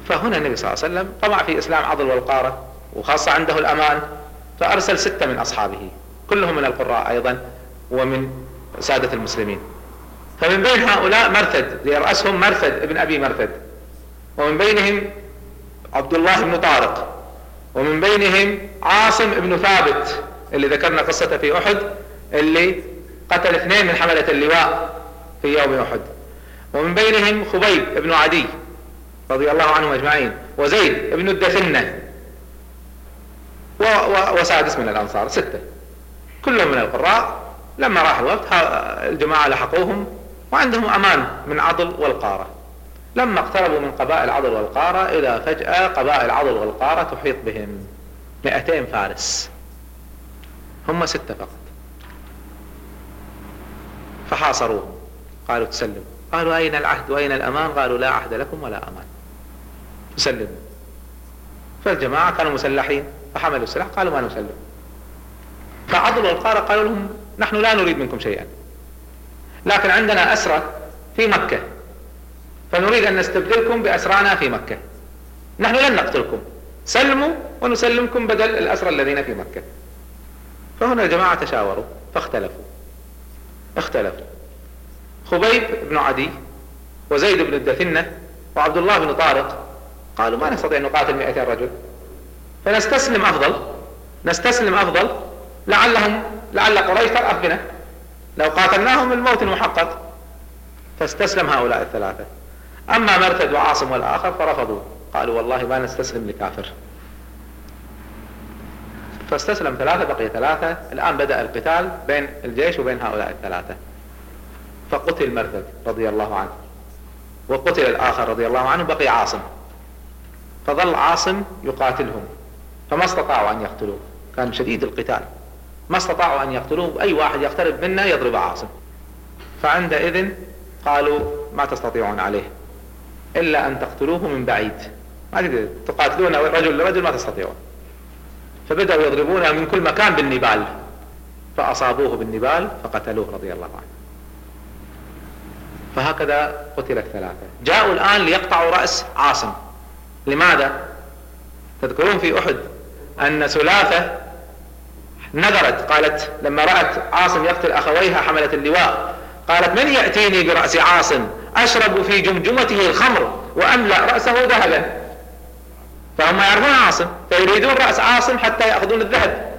فهنا النبي صلى الله عليه وسلم طمع في إسلام عضل والقارة وخاصة عنده الأمان فأرسل ستة من أصحابه كلهم من القراء أيضا ومن سادة المسلمين. فمن بين هؤلاء مرثد يرأسهم مرثد ابن أبي مرثد. ومن بينهم عبد الله بن طارق ومن بينهم عاصم بن ثابت اللي ذكرنا قصته في أحد اللي قتل اثنين من حملة اللواء في يوم أحد. ومن بينهم خبيب بن عدي رضي الله عنهم أجمعين وزيد بن الدثنة وسادس من الأنصار ستة. كلهم من القراء. لما راح الوقت الجماعة لحقوهم وعندهم أمان من عضل والقارة. لما اقتربوا من قبائل عضل والقارة إذا فجأة قبائل عضل والقارة تحيط بهم 200 فارس. هم ستة فقط. فحاصروهم. قالوا تسلموا. قالوا أين العهد وأين الأمان؟ قالوا لا عهد لكم ولا أمان. تسلموا. فالجماعة كانوا مسلحين. فحملوا السلاح. قالوا ما نسلم. فعضلوا القارة قالوا لهم نحن لا نريد منكم شيئا. لكن عندنا أسرة في مكة. فنريد أن نستبدلكم بأسرانا في مكة. نحن لن نقتلكم. سلموا ونسلمكم بدل الأسرى الذين في مكة. فهنا الجماعة تشاوروا فاختلفوا. اختلفوا. خبيب بن عدي وزيد بن الدثنة وعبد الله بن طارق قالوا ما نستطيع أن نقاتل 200 رجل. فنستسلم أفضل نستسلم أفضل لعلهم لعل قريش ترأف بنا. لو قاتلناهم الموت المحقق فاستسلم هؤلاء الثلاثة. أما مرتد وعاصم والآخر فرفضوا قالوا والله ما نستسلم لكافر. فاستسلم ثلاثة بقي ثلاثة. الآن بدأ القتال بين الجيش وبين هؤلاء الثلاثة. فقتل مرتد رضي الله عنه. وقتل الآخر رضي الله عنه بقي عاصم. فظل عاصم يقاتلهم. فما استطاعوا أن يقتلوه. كان شديد القتال. ما استطاعوا أن يقتلوه. أي واحد يقترب منا يضرب عاصم. فعندئذ قالوا ما تستطيعون عليه. إلا أن تقتلوه من بعيد. ما تقاتلون رجل لرجل ما تستطيعون. فبدأوا يضربونه من كل مكان بالنبال. فأصابوه بالنبال فقتلوه رضي الله عنه. فهكذا قتل الثلاثة جاءوا الآن ليقطعوا رأس عاصم. لماذا؟ تذكرون في أحد أن سلافة نذرت قالت لما رأت عاصم يقتل أخويها حملة اللواء قالت من يأتيني برأس عاصم؟ أشربوا في جمجمته الخمر وأملأ رأسه ذهبا. فهم يعرفون عاصم فيريدون رأس عاصم حتى يأخذون الذهب.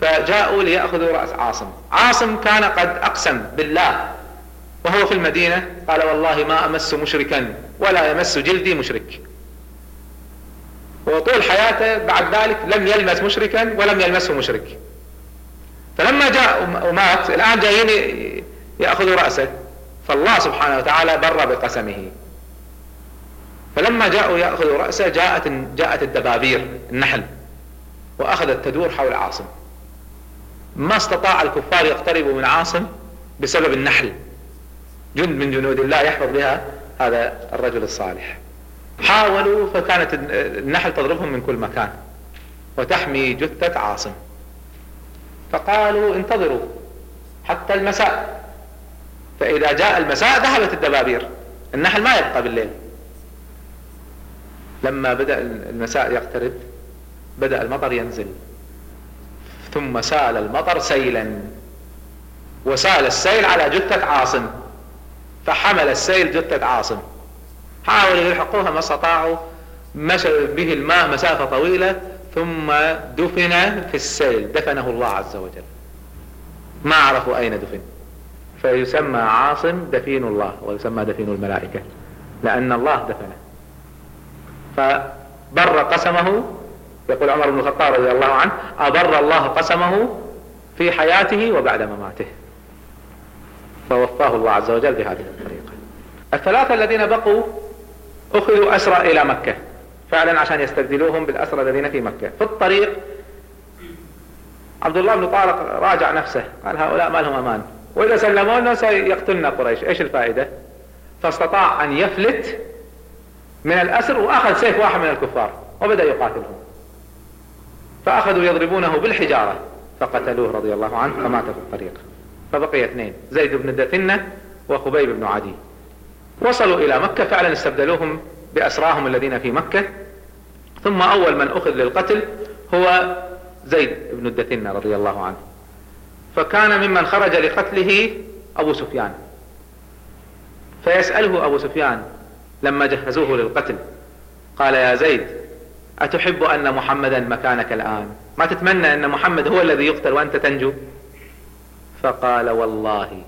فجاءوا ليأخذوا رأس عاصم. عاصم كان قد أقسم بالله. وهو في المدينة قال والله ما أمس مشركا ولا يمس جلدي مشرك. وطول حياته بعد ذلك لم يلمس مشركا ولم يلمسه مشرك. فلما جاء ومات الآن جايين يأخذوا رأسه. فالله سبحانه وتعالى بر بقسمه. فلما جاءوا يأخذوا رأسه جاءت جاءت الدبابير النحل وأخذت تدور حول عاصم. ما استطاع الكفار يقتربوا من عاصم بسبب النحل. جند من جنود الله يحفظ بها هذا الرجل الصالح. حاولوا فكانت النحل تضربهم من كل مكان وتحمي جثة عاصم. فقالوا انتظروا حتى المساء. فإذا جاء المساء ذهبت الدبابير. النحل ما يبقى بالليل. لما بدأ المساء يقترب بدأ المطر ينزل. ثم سال المطر سيلا. وسال السيل على جثة عاصم. فحمل السيل جثة عاصم. حاولوا يلحقوها ما استطاعوا. مشى به الماء مسافة طويلة. ثم دفن في السيل. دفنه الله عز وجل. ما عرفوا أين دفن. فيسمى عاصم دفين الله ويسمى دفين الملائكة لأن الله دفنه. فبر قسمه يقول عمر بن الخطاب رضي الله عنه أبر الله قسمه في حياته وبعد مماته. فوفاه الله عز وجل بهذه الطريقة. الثلاثة الذين بقوا أخذوا أسرى إلى مكة فعلا عشان يستبدلوهم بالأسرى الذين في مكة. في الطريق عبد الله بن طارق راجع نفسه قال هؤلاء ما لهم أمان. وإذا سلمونا سيقتلنا قريش. إيش الفائدة؟ فاستطاع أن يفلت من الأسر وأخذ سيف واحد من الكفار وبدأ يقاتلهم. فأخذوا يضربونه بالحجارة. فقتلوه رضي الله عنه فمات في الطريق. فبقي اثنين زيد بن دثنة وخبيب بن عدي. وصلوا إلى مكة فعلا استبدلوهم بأسراهم الذين في مكة. ثم أول من أخذ للقتل هو زيد بن الدثنة رضي الله عنه. فكان ممن خرج لقتله أبو سفيان. فيسأله أبو سفيان لما جهزوه للقتل قال يا زيد أتحب أن محمدا مكانك الآن؟ ما تتمنى أن محمد هو الذي يقتل وأنت تنجو؟ فقال والله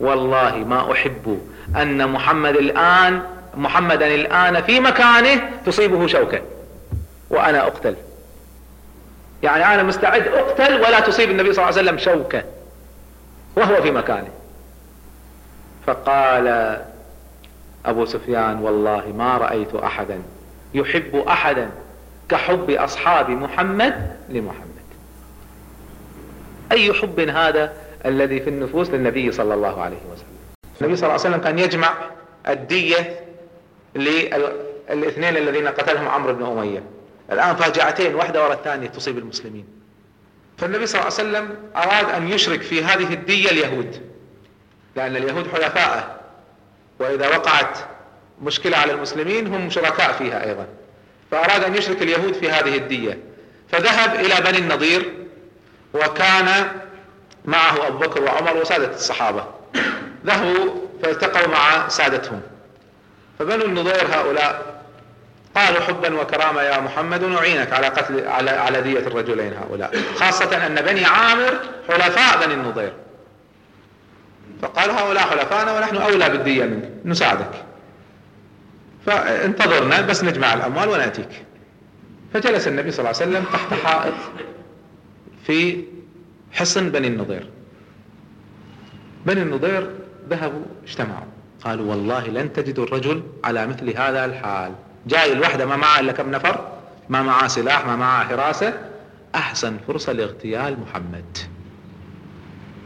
والله ما أحب أن محمد الآن محمدا الآن في مكانه تصيبه شوكة وأنا أقتل. يعني أنا مستعد أقتل ولا تصيب النبي صلى الله عليه وسلم شوكة وهو في مكانه. فقال أبو سفيان والله ما رأيت أحدا يحب أحدا كحب أصحاب محمد لمحمد. أي حب هذا الذي في النفوس للنبي صلى الله عليه وسلم؟ النبي صلى الله عليه وسلم كان يجمع الدية للإثنين الذين قتلهم عمرو بن أمية. الآن فاجعتين واحدة وراء الثانية تصيب المسلمين. فالنبي صلى الله عليه وسلم أراد أن يشرك في هذه الدية اليهود لأن اليهود حلفاءه وإذا وقعت مشكلة على المسلمين هم شركاء فيها أيضا. فأراد أن يشرك اليهود في هذه الدية. فذهب إلى بني النضير وكان معه أبو بكر وعمر وسادة الصحابة. ذهبوا فالتقوا مع سادتهم. فبنو النضير هؤلاء قالوا حبا وكرامة يا محمد نعينك على قتل على على دية الرجلين هؤلاء. خاصة أن بني عامر حلفاء بني النضير. فقال هؤلاء حلفاءنا ونحن أولى بالدية منك نساعدك. فانتظرنا بس نجمع الأموال ونأتيك. فجلس النبي صلى الله عليه وسلم تحت حائط في حصن بني النضير. بني النضير ذهبوا اجتمعوا. قالوا والله لن تجدوا الرجل على مثل هذا الحال. جاي الوحدة ما معه إلا كم نفر؟ ما معاه سلاح ما معاه حراسة. أحسن فرصة لاغتيال محمد.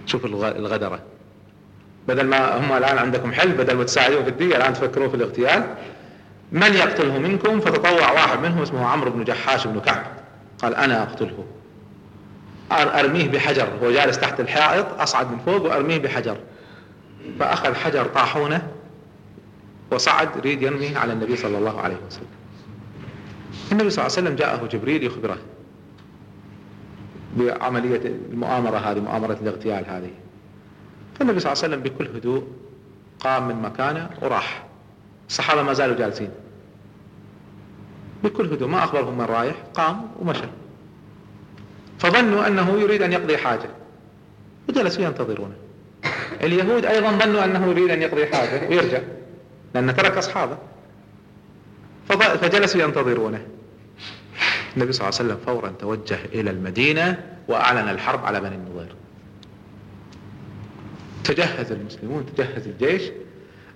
شوف الغدرة. بدل ما هم الآن عندكم حل بدل ما تساعدون في الدية الآن تفكرون في الاغتيال. من يقتله منكم؟ فتطوع واحد منهم اسمه عمرو بن جحاش بن كعب. قال أنا أقتله. أرميه بحجر. هو جالس تحت الحائط أصعد من فوق وأرميه بحجر. فأخذ حجر طاحونة وصعد يريد يرميه على النبي صلى الله عليه وسلم. النبي صلى الله عليه وسلم جاءه جبريل يخبره بعملية المؤامرة هذه مؤامرة الاغتيال هذه. فالنبي صلى الله عليه وسلم بكل هدوء قام من مكانه وراح. الصحابة ما زالوا جالسين. بكل هدوء ما أخبرهم من رايح قام ومشى. فظنوا أنه يريد أن يقضي حاجة. وجلسوا ينتظرونه. اليهود أيضا ظنوا أنه يريد أن يقضي حاجة ويرجع. لأنه ترك أصحابه. فجلسوا ينتظرونه. النبي صلى الله عليه وسلم فورا توجه إلى المدينة وأعلن الحرب على بني النضير. تجهز المسلمون تجهز الجيش.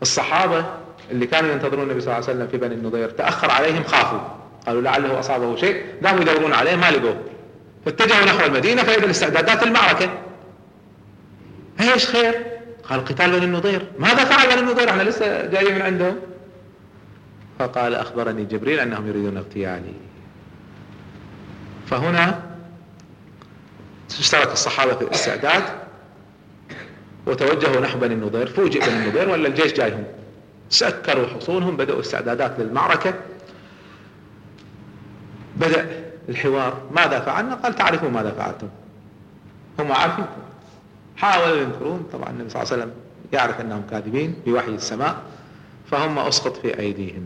الصحابة اللي كانوا ينتظرون النبي صلى الله عليه وسلم في بني النضير تأخر عليهم خافوا. قالوا لعله أصابه شيء. قاموا يدورون عليه ما لقوه. فاتجهوا نحو المدينة فإذا الاستعدادات المعركة. إيش خير؟ قال قتال بني النضير. ماذا فعل بني النضير؟ إحنا لسه جايين من عندهم. فقال أخبرني جبريل أنهم يريدون اغتيالي. فهنا اشترك الصحابة في الاستعداد وتوجهوا نحو بني النضير. فوجئ بني النضير ولا الجيش جايهم؟ سكروا حصونهم بدأوا استعدادات للمعركة. بدأ الحوار. ماذا فعلنا؟ قال تعرفوا ماذا فعلتم. هم عارفين. حاولوا ينكرون طبعا النبي صلى الله عليه وسلم يعرف أنهم كاذبين بوحي السماء فهم أسقط في أيديهم.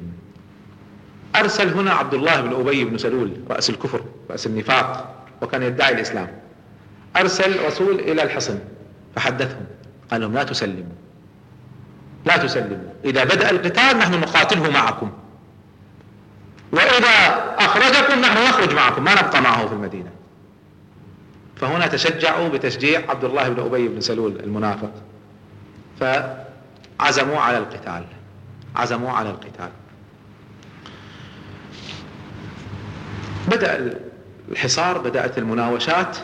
أرسل هنا عبد الله بن أبي بن سلول رأس الكفر رأس النفاق وكان يدعي الإسلام. أرسل رسول إلى الحصن فحدثهم قال لهم لا تسلموا لا تسلموا. إذا بدأ القتال نحن نقاتله معكم. وإذا أخرجكم نحن نخرج معكم ما نبقى معه في المدينة. فهنا تشجعوا بتشجيع عبد الله بن أبي بن سلول المنافق. فعزموا على القتال. عزموا على القتال. بدأ الحصار بدأت المناوشات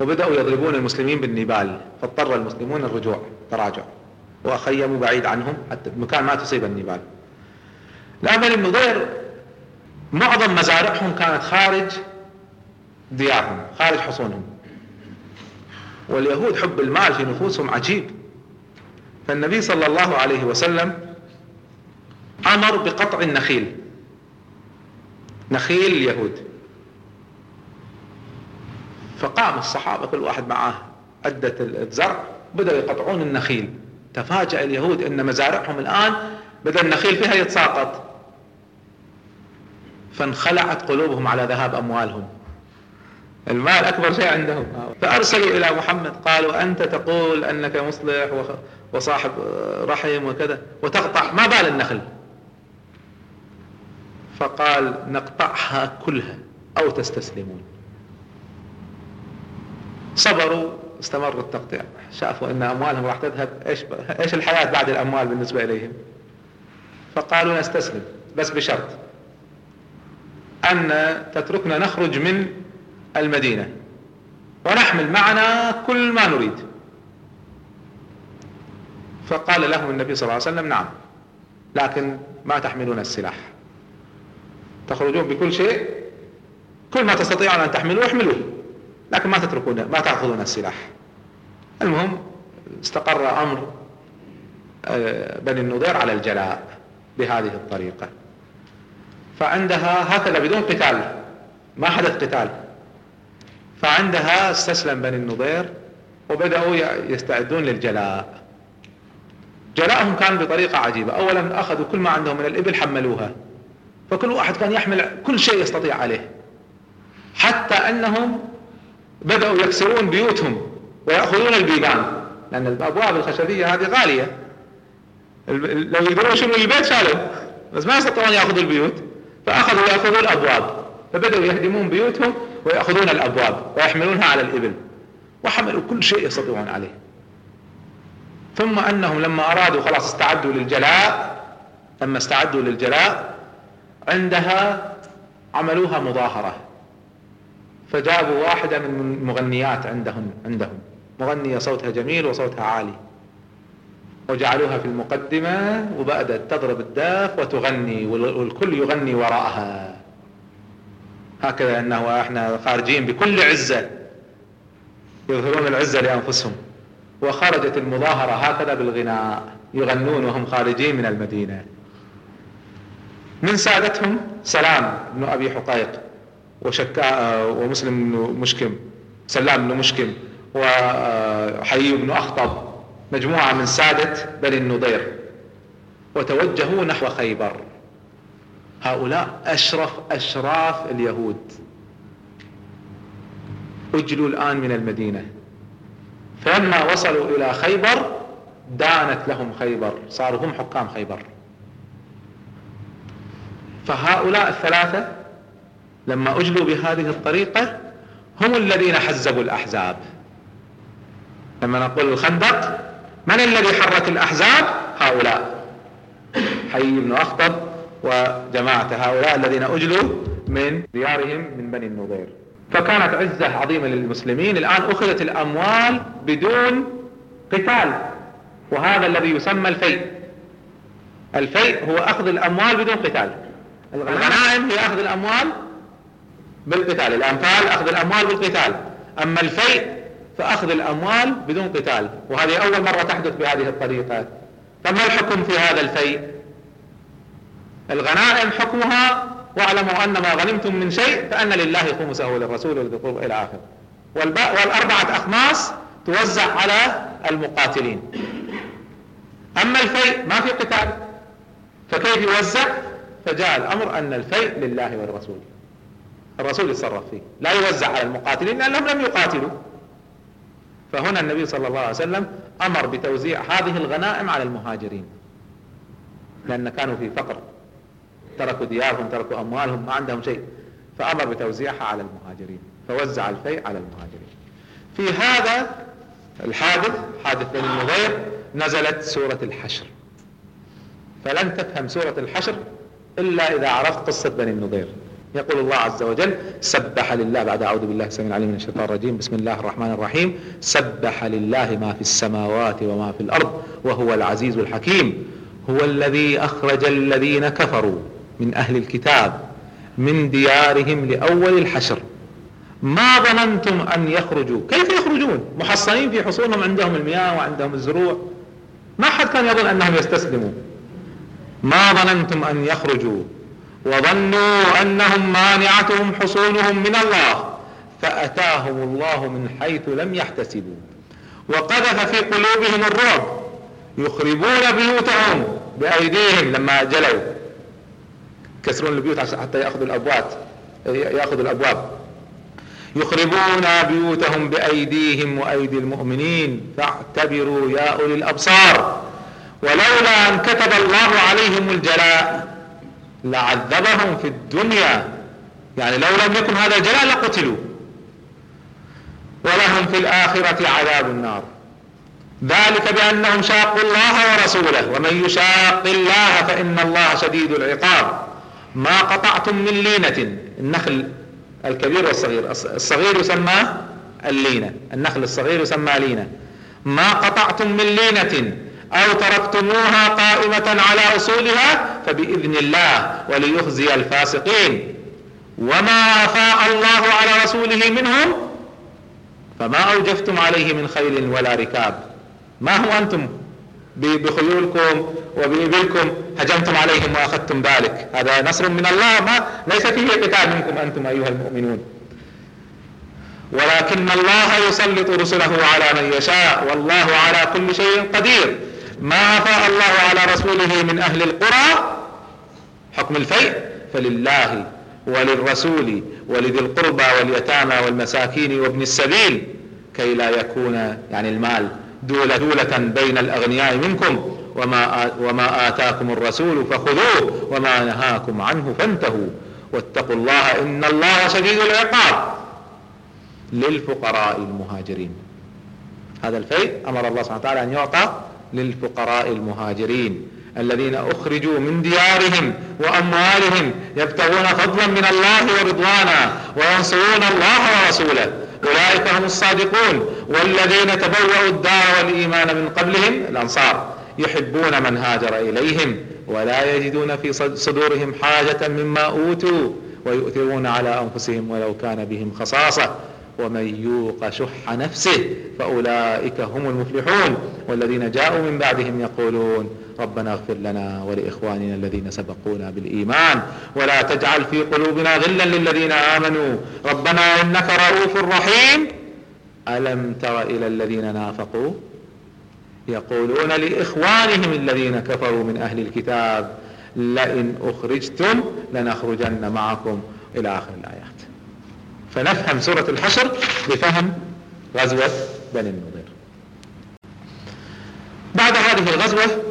وبدأوا يضربون المسلمين بالنبال فاضطر المسلمون الرجوع تراجع. وخيموا بعيد عنهم حتى مكان ما تصيب النبال الأمل النضير معظم مزارعهم كانت خارج ديارهم خارج حصونهم. واليهود حب المال في نفوسهم عجيب. فالنبي صلى الله عليه وسلم أمر بقطع النخيل. نخيل اليهود. فقام الصحابة كل واحد معاه عدة الزرع بدأوا يقطعون النخيل. تفاجأ اليهود أن مزارعهم الآن بدأ النخيل فيها يتساقط. فانخلعت قلوبهم على ذهاب أموالهم. المال أكبر شيء عندهم. فأرسلوا إلى محمد قالوا أنت تقول أنك مصلح وصاحب رحم وكذا وتقطع ما بال النخل. فقال نقطعها كلها أو تستسلمون. صبروا استمر التقطيع. شافوا أن أموالهم راح تذهب إيش إيش الحياة بعد الأموال بالنسبة إليهم؟ فقالوا نستسلم بس بشرط أن تتركنا نخرج من المدينة. ونحمل معنا كل ما نريد. فقال لهم النبي صلى الله عليه وسلم نعم لكن ما تحملون السلاح. تخرجون بكل شيء كل ما تستطيعون أن تحملوه احملوه لكن ما تتركون ما تأخذون السلاح. المهم استقر أمر آه، بني النضير على الجلاء بهذه الطريقة. فعندها هكذا بدون قتال ما حدث قتال. فعندها استسلم بني النضير وبدأوا يستعدون للجلاء. جلاءهم كان بطريقة عجيبة. اولا أخذوا كل ما عندهم من الإبل حملوها. فكل واحد كان يحمل كل شيء يستطيع عليه. حتى أنهم بدأوا يكسرون بيوتهم ويأخذون البيبان. لأن الأبواب الخشبية هذه غالية. لو يقدرون يشيلون البيت شالوا. بس ما يستطيعون يأخذوا البيوت. فأخذوا ياخذوا الأبواب. فبدأوا يهدمون بيوتهم. ويأخذون الأبواب ويحملونها على الإبل وحملوا كل شيء يستطيعون عليه. ثم أنهم لما أرادوا خلاص استعدوا للجلاء لما استعدوا للجلاء عندها عملوها مظاهرة. فجابوا واحدة من المغنيات عندهم عندهم. مغنية صوتها جميل وصوتها عالي. وجعلوها في المقدمة وبدأت تضرب الداف وتغني والكل يغني وراءها. هكذا إنه إحنا خارجين بكل عزة يظهرون العزة لأنفسهم. وخرجت المظاهرة هكذا بالغناء يغنون وهم خارجين من المدينة. من سادتهم سلام بن أبي حقيق وشكاء ومسلم بن مشكم سلام بن مشكم وحيي بن أخطب مجموعة من سادة بني النضير وتوجهوا نحو خيبر. هؤلاء أشرف أشراف اليهود. أجلوا الآن من المدينة. فلما وصلوا إلى خيبر دانت لهم خيبر. صاروا هم حكام خيبر. فهؤلاء الثلاثة لما أجلوا بهذه الطريقة هم الذين حزبوا الأحزاب. لما نقول الخندق من الذي حرك الأحزاب؟ هؤلاء. حي بن أخطب وجماعة هؤلاء الذين أجلوا من ديارهم من بني النضير. فكانت عزة عظيمة للمسلمين. الآن أخذت الأموال بدون قتال. وهذا الذي يسمى الفيء. الفيء هو أخذ الأموال بدون قتال. الغنائم هي أخذ الأموال بالقتال. الأنفال أخذ الأموال بالقتال. أما الفيء فأخذ الأموال بدون قتال. وهذه أول مرة تحدث بهذه الطريقة. فما الحكم في هذا الفيء؟ الغنائم حكمها واعلموا أن ما غنمتم من شيء فأن لله خمسه وللرسول ولذي القربى إلى آخر والأربعة أخماس توزع على المقاتلين. أما الفيء ما في قتال. فكيف يوزع؟ فجاء الأمر أن الفيء لله والرسول. الرسول يتصرف فيه. لا يوزع على المقاتلين لأنهم لم يقاتلوا. فهنا النبي صلى الله عليه وسلم أمر بتوزيع هذه الغنائم على المهاجرين. لأن كانوا في فقر. تركوا ديارهم تركوا أموالهم ما عندهم شيء. فأمر بتوزيعها على المهاجرين فوزع الفيء على المهاجرين. في هذا الحادث حادث بني النضير نزلت سورة الحشر. فلن تفهم سورة الحشر إلا إذا عرفت قصة بني النضير. يقول الله عز وجل سبح لله بعد أعوذ بالله السميع العليم من الشيطان الرجيم بسم الله الرحمن الرحيم. سبح لله ما في السماوات وما في الأرض وهو العزيز الحكيم هو الذي أخرج الذين كفروا. من أهل الكتاب من ديارهم لأول الحشر. ما ظننتم أن يخرجوا؟ كيف يخرجون؟ محصنين في حصونهم عندهم المياه وعندهم الزروع. ما حد كان يظن أنهم يستسلموا ما ظننتم أن يخرجوا. وظنوا أنهم مانعتهم حصونهم من الله فأتاهم الله من حيث لم يحتسبوا. وقذف في قلوبهم الرعب يخربون بيوتهم بأيديهم لما جلوا. يكسرون البيوت حتى يأخذوا الأبواب. يأخذوا الأبواب. يخربون بيوتهم بأيديهم وأيدي المؤمنين. فاعتبروا يا أولي الأبصار. ولولا أن كتب الله عليهم الجلاء لعذبهم في الدنيا. يعني لو لم يكن هذا الجلاء لقتلوا. ولهم في الآخرة عذاب النار. ذلك بأنهم شاقوا الله ورسوله. ومن يشاق الله فإن الله شديد العقاب. ما قطعتم من لينة. النخل الكبير والصغير. الصغير يسمى اللينة. النخل الصغير يسمى لينة. ما قطعتم من لينة أو تركتموها قائمة على أصولها فبإذن الله وليخزي الفاسقين. وما أفاء الله على رسوله منهم فما أوجفتم عليه من خيل ولا ركاب. ما هو أنتم؟ بخيولكم وبإبلكم هجمتم عليهم وأخذتم ذلك. هذا نصر من الله ما ليس فيه قتال منكم أنتم أيها المؤمنون. ولكن الله يسلط رسله على من يشاء والله على كل شيء قدير. ما أفاء الله على رسوله من أهل القرى؟ حكم الفيء. فلله وللرسول ولذي القربى واليتامى والمساكين وابن السبيل كي لا يكون يعني المال دولة دولة بين الأغنياء منكم وما, وما آتاكم الرسول فخذوه وما نهاكم عنه فانتهوا. واتقوا الله إن الله شديد العقاب. للفقراء المهاجرين. هذا الفيء أمر الله سبحانه وتعالى أن يعطى للفقراء المهاجرين. الذين أخرجوا من ديارهم وأموالهم يبتغون فضلا من الله ورضوانا وينصرون الله ورسوله. أولئك هم الصادقون والذين تبوأوا الدار والإيمان من قبلهم الأنصار يحبون من هاجر إليهم ولا يجدون في صدورهم حاجة مما أوتوا ويؤثرون على أنفسهم ولو كان بهم خصاصة. ومن يوق شح نفسه فأولئك هم المفلحون والذين جاءوا من بعدهم يقولون ربنا اغفر لنا ولإخواننا الذين سبقونا بالإيمان ولا تجعل في قلوبنا غلا للذين آمنوا ربنا إنك رؤوف رحيم ألم تر إلى الذين نافقوا يقولون لإخوانهم الذين كفروا من أهل الكتاب لئن أخرجتم لنخرجن معكم إلى آخر الآيات فنفهم سورة الحشر بفهم غزوة بني النضير. بعد هذه الغزوة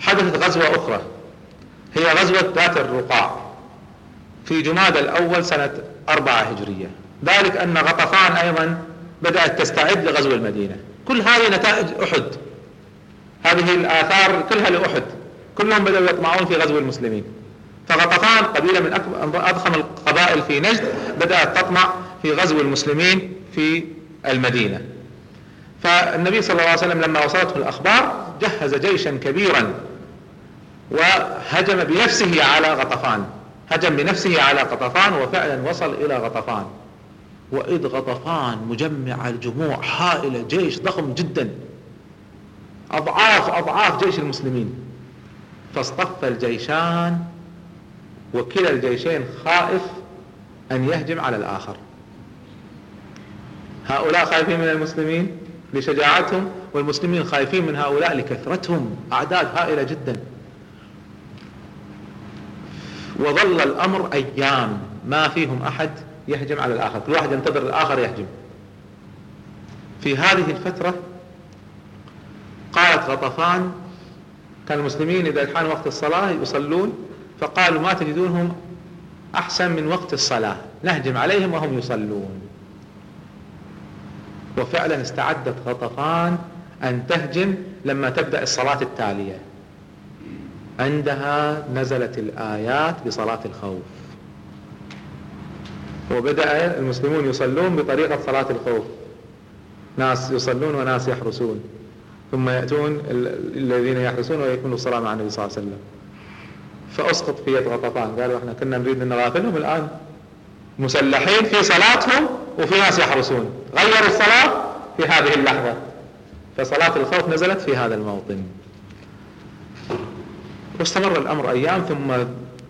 حدثت غزوة أخرى هي غزوة ذات الرقاع في جماد الأول سنة أربعة هجرية. ذلك أن غطفان أيضا بدأت تستعد لغزو المدينة. كل هذه نتائج أحد. هذه الآثار كلها لأحد. كلهم بدأوا يطمعون في غزو المسلمين. فغطفان قبيلة من أضخم القبائل في نجد بدأت تطمع في غزو المسلمين في المدينة. فالنبي صلى الله عليه وسلم لما وصلته الأخبار جهز جيشا كبيرا وهجم بنفسه على غطفان. هجم بنفسه على غطفان وفعلا وصل إلى غطفان. وإذ غطفان مجمع الجموع هائلة جيش ضخم جدا. أضعاف أضعاف جيش المسلمين. فاصطف الجيشان وكلا الجيشين خائف أن يهجم على الآخر. هؤلاء خايفين من المسلمين لشجاعتهم والمسلمين خايفين من هؤلاء لكثرتهم. أعداد هائلة جدا. وظل الأمر أيام ما فيهم أحد يهجم على الآخر. كل واحد ينتظر الآخر يهجم. في هذه الفترة قالت غطفان كان المسلمين إذا كان وقت الصلاة يصلون فقالوا ما تجدونهم أحسن من وقت الصلاة نهجم عليهم وهم يصلون. وفعلا استعدت غطفان أن تهجم لما تبدأ الصلاة التالية. عندها نزلت الآيات بصلاة الخوف. وبدأ المسلمون يصلون بطريقة صلاة الخوف. ناس يصلون وناس يحرسون. ثم يأتون الذين يحرسون ويكونوا الصلاة مع النبي صلى الله عليه وسلم. فأسقط في يد غطفان قالوا إحنا كنا نريد أن نغافلهم الآن مسلحين في صلاتهم وفي ناس يحرسون. غيروا الصلاة في هذه اللحظة. فصلاة الخوف نزلت في هذا الموطن. واستمر الأمر أيام ثم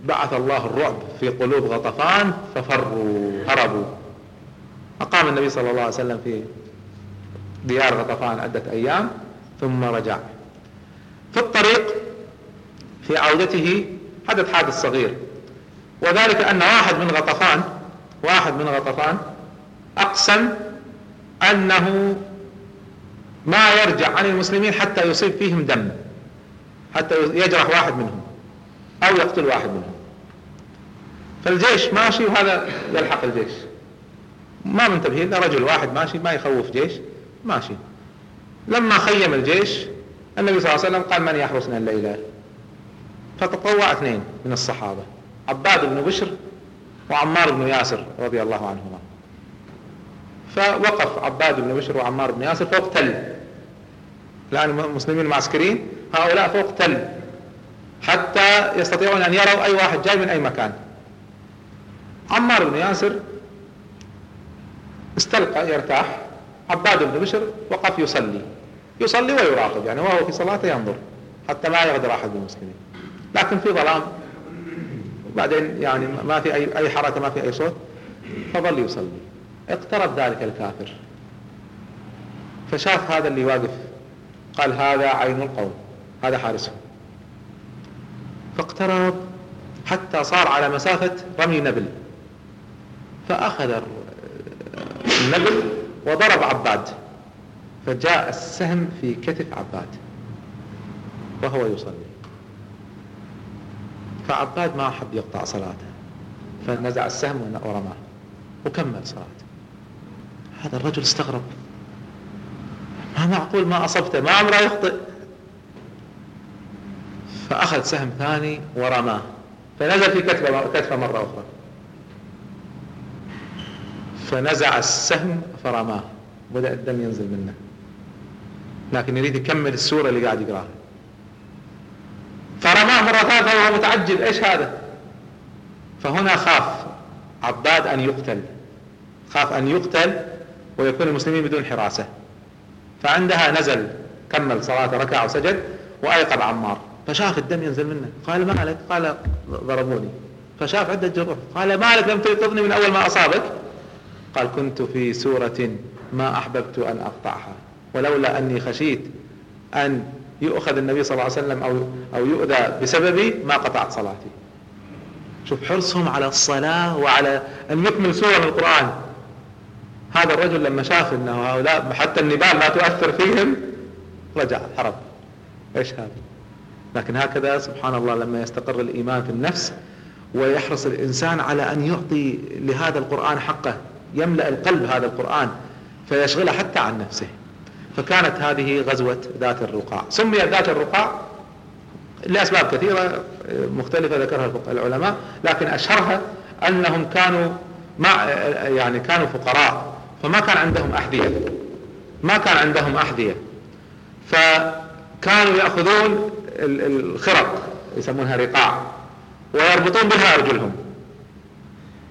بعث الله الرعب في قلوب غطفان ففروا هربوا. أقام النبي صلى الله عليه وسلم في ديار غطفان عدة أيام ثم رجع. في الطريق في عودته حدث حادث صغير. وذلك أن واحد من غطفان واحد من غطفان أقسم أنه ما يرجع عن المسلمين حتى يصيب فيهم دم حتى يجرح واحد منهم أو يقتل واحد منهم. فالجيش ماشي وهذا يلحق الجيش. ما منتبهين إلا رجل واحد ماشي ما يخوف جيش ماشي. لما خيم الجيش النبي صلى الله عليه وسلم قال من يحرسنا الليلة؟ فتطوع اثنين من الصحابة عباد بن بشر وعمار بن ياسر رضي الله عنهما. فوقف عباد بن بشر وعمار بن ياسر فوق تل. الآن المسلمين المعسكريين هؤلاء فوق تل. حتى يستطيعون أن يروا أي واحد جاي من أي مكان. عمار بن ياسر استلقى يرتاح عباد بن بشر وقف يصلي. يصلي ويراقب يعني وهو في صلاته ينظر حتى ما يغدر أحد المسلمين. لكن في ظلام. بعدين يعني ما في أي, أي حركة ما في أي صوت فظل يصلي. اقترب ذلك الكافر. فشاف هذا اللي واقف قال هذا عين القوم هذا حارسهم. فاقترب حتى صار على مسافة رمي نبل. فأخذ النبل وضرب عباد. فجاء السهم في كتف عباد وهو يصلي. فعباد ما أحب يقطع صلاته. فنزع السهم ورماه وكمل صلاته. هذا الرجل استغرب. ما معقول ما أصبته؟ ما عمره يخطئ. فأخذ سهم ثاني ورماه. فنزل في كتفه, كتفه مرة أخرى. فنزع السهم فرماه. بدأ الدم ينزل منه. لكن يريد يكمل السورة اللي قاعد يقراها. فرماه مرة ثالثة وهو متعجب. إيش هذا؟ فهنا خاف عباد أن يقتل. خاف أن يقتل ويكون المسلمين بدون حراسة. فعندها نزل كمل صلاة ركع وسجد وأيقظ عمار. فشاف الدم ينزل منه. قال ما لك قال ضربوني. فشاف عدة جروح. قال ما لك لم تيقظني من أول ما أصابك؟ قال كنت في سورة ما أحببت أن أقطعها. ولولا أني خشيت أن يؤخذ النبي صلى الله عليه وسلم أو, أو يؤذى بسببي ما قطعت صلاتي شوف حرصهم على الصلاة وعلى أن يكمل سورة القرآن. هذا الرجل لما شاف أنه هؤلاء حتى النبال ما تؤثر فيهم رجع هرب إيش هذا؟ لكن هكذا سبحان الله لما يستقر الإيمان في النفس ويحرص الإنسان على أن يعطي لهذا القرآن حقه يملأ القلب هذا القرآن فيشغله حتى عن نفسه. فكانت هذه غزوة ذات الرقاع. سميت ذات الرقاع لأسباب كثيرة مختلفة ذكرها العلماء لكن أشهرها أنهم كانوا مع يعني كانوا فقراء فما كان عندهم أحذية. ما كان عندهم أحذية. فكانوا يأخذون الخرق يسمونها رقاع ويربطون بها أرجلهم.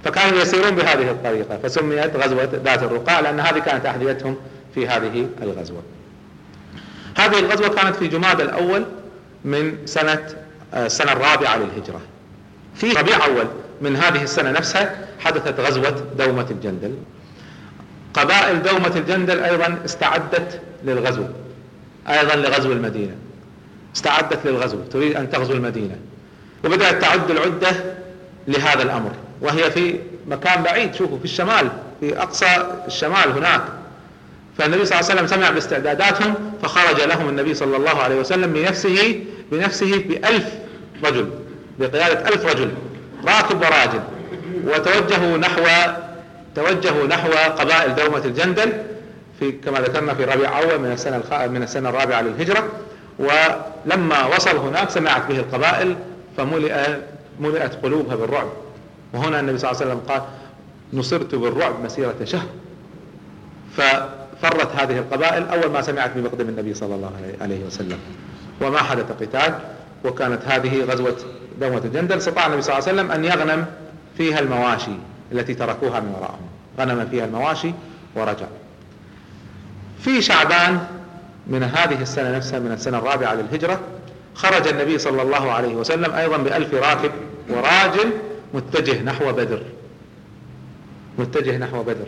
فكانوا يسيرون بهذه الطريقة. فسميت غزوة ذات الرقاع لأن هذه كانت أحذيتهم في هذه الغزوة. هذه الغزوة كانت في جماد الأول من سنة آه، السنة الرابعة للهجرة. في ربيع أول من هذه السنة نفسها حدثت غزوة دومة الجندل. قبائل دومة الجندل أيضا استعدت للغزو أيضا لغزو المدينة. استعدت للغزو تريد أن تغزو المدينة. وبدأت تعد العدة لهذا الأمر. وهي في مكان بعيد شوفوا في الشمال في أقصى الشمال هناك. فالنبي صلى الله عليه وسلم سمع باستعداداتهم فخرج لهم النبي صلى الله عليه وسلم بنفسه بنفسه بألف رجل بقيادة ألف رجل راكب وراجل وتوجهوا نحو توجهوا نحو قبائل دومة الجندل في كما ذكرنا في ربيع أول من السنة. من السنة الرابعة للهجرة ولما وصل هناك سمعت به القبائل فملئ ملئت قلوبها بالرعب وهنا النبي صلى الله عليه وسلم قال نصرت بالرعب مسيرة شهر ففرت هذه القبائل أول ما سمعت بمقدم النبي صلى الله عليه وسلم. وما حدث قتال وكانت هذه غزوة دومة الجندل استطاع النبي صلى الله عليه وسلم أن يغنم فيها المواشي التي تركوها من وراءهم. غنم فيها المواشي ورجع. في شعبان من هذه السنة نفسها من السنة الرابعة للهجرة خرج النبي صلى الله عليه وسلم أيضا بألف راكب وراجل متجه نحو بدر. متجه نحو بدر.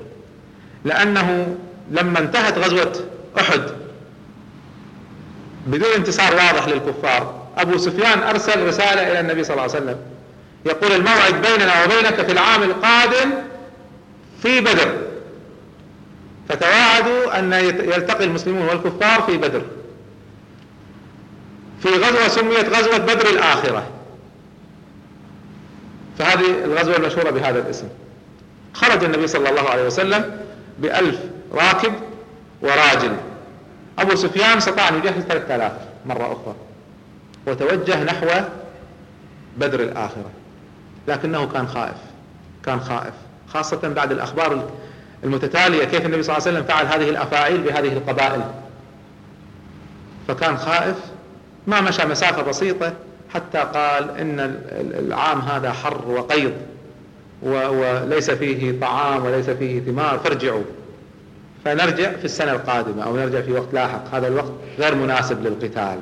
لأنه لما انتهت غزوة أحد. بدون انتصار واضح للكفار أبو سفيان أرسل رسالة إلى النبي صلى الله عليه وسلم. يقول الموعد بيننا وبينك في العام القادم في بدر. فتواعدوا أن يلتقي المسلمون والكفار في بدر. في غزوة سميت غزوة بدر الآخرة. فهذه الغزوة المشهورة بهذا الاسم. خرج النبي صلى الله عليه وسلم بألف راكب وراجل. أبو سفيان استطاع أن يجهز ثلاثة آلاف مرة أخرى وتوجه نحو بدر الآخرة لكنه كان خائف كان خائف خاصة بعد الأخبار المتتالية كيف النبي صلى الله عليه وسلم فعل هذه الأفاعيل بهذه القبائل. فكان خائف ما مشى مسافة بسيطة حتى قال إن العام هذا حر وقيض وليس فيه طعام وليس فيه ثمار فارجعوا. فنرجع في السنة القادمة أو نرجع في وقت لاحق. هذا الوقت غير مناسب للقتال.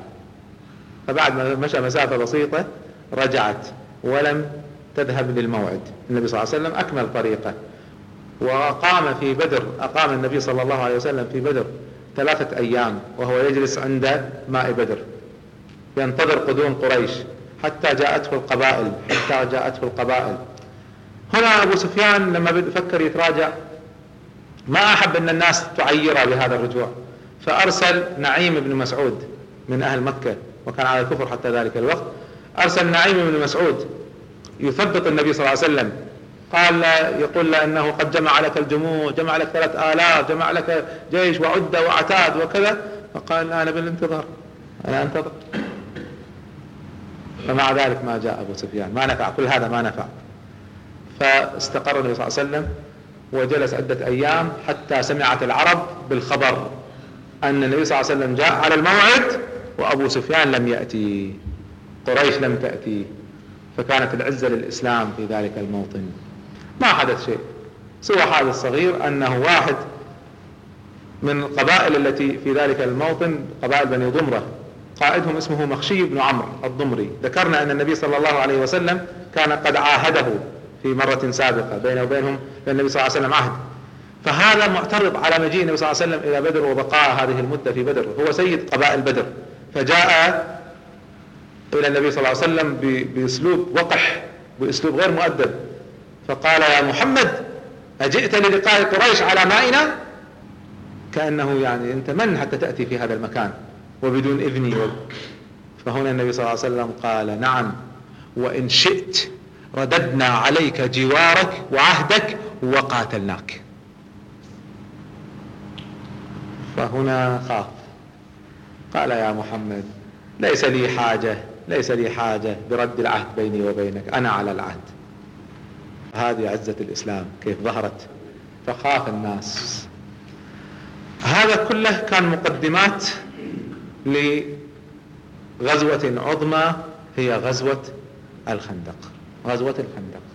فبعد ما مشى مسافة بسيطة رجعت ولم تذهب للموعد النبي صلى الله عليه وسلم أكمل طريقه. وأقام في بدر أقام النبي صلى الله عليه وسلم في بدر ثلاثة أيام وهو يجلس عند ماء بدر. ينتظر قدوم قريش حتى جاءته القبائل حتى جاءته القبائل. هنا أبو سفيان لما فكر يتراجع ما أحب أن الناس تعيره بهذا الرجوع. فأرسل نعيم بن مسعود من أهل مكة وكان على الكفر حتى ذلك الوقت. أرسل نعيم بن مسعود يثبط النبي صلى الله عليه وسلم. قال يقول له إنه قد جمع لك الجموع جمع لك ثلاث آلاف جمع لك جيش وعدة وعتاد وكذا. فقال أنا بالانتظار أنا أنتظر. فمع ذلك ما جاء أبو سفيان. ما نفع كل هذا ما نفع. فاستقر النبي صلى الله عليه وسلم. وجلس عدة أيام حتى سمعت العرب بالخبر أن النبي صلى الله عليه وسلم جاء على الموعد وأبو سفيان لم يأتي قريش لم تأتي فكانت العزة للإسلام في ذلك الموطن. ما حدث شيء سوى حادث صغير أنه واحد من القبائل التي في ذلك الموطن قبائل بني ضمرة قائدهم اسمه مخشي بن عمرو الضمري. ذكرنا أن النبي صلى الله عليه وسلم كان قد عاهده. في مرة سابقة بينه وبينهم بين النبي صلى الله عليه وسلم عهد. فهذا معترض على مجيء النبي صلى الله عليه وسلم إلى بدر وبقاء هذه المدة في بدر. هو سيد قبائل بدر. فجاء إلى النبي صلى الله عليه وسلم بأسلوب وقح بأسلوب غير مؤدب. فقال يا محمد أجئت للقاء قريش على مائنا؟ كأنه يعني أنت من حتى تأتي في هذا المكان وبدون إذني. فهنا النبي صلى الله عليه وسلم قال نعم وإن شئت رددنا عليك جوارك وعهدك وقاتلناك. فهنا خاف قال يا محمد ليس لي حاجة ليس لي حاجة برد العهد بيني وبينك أنا على العهد. هذه عزة الإسلام كيف ظهرت. فخاف الناس. هذا كله كان مقدمات لغزوة عظمى هي غزوة الخندق. غزوة الخندق.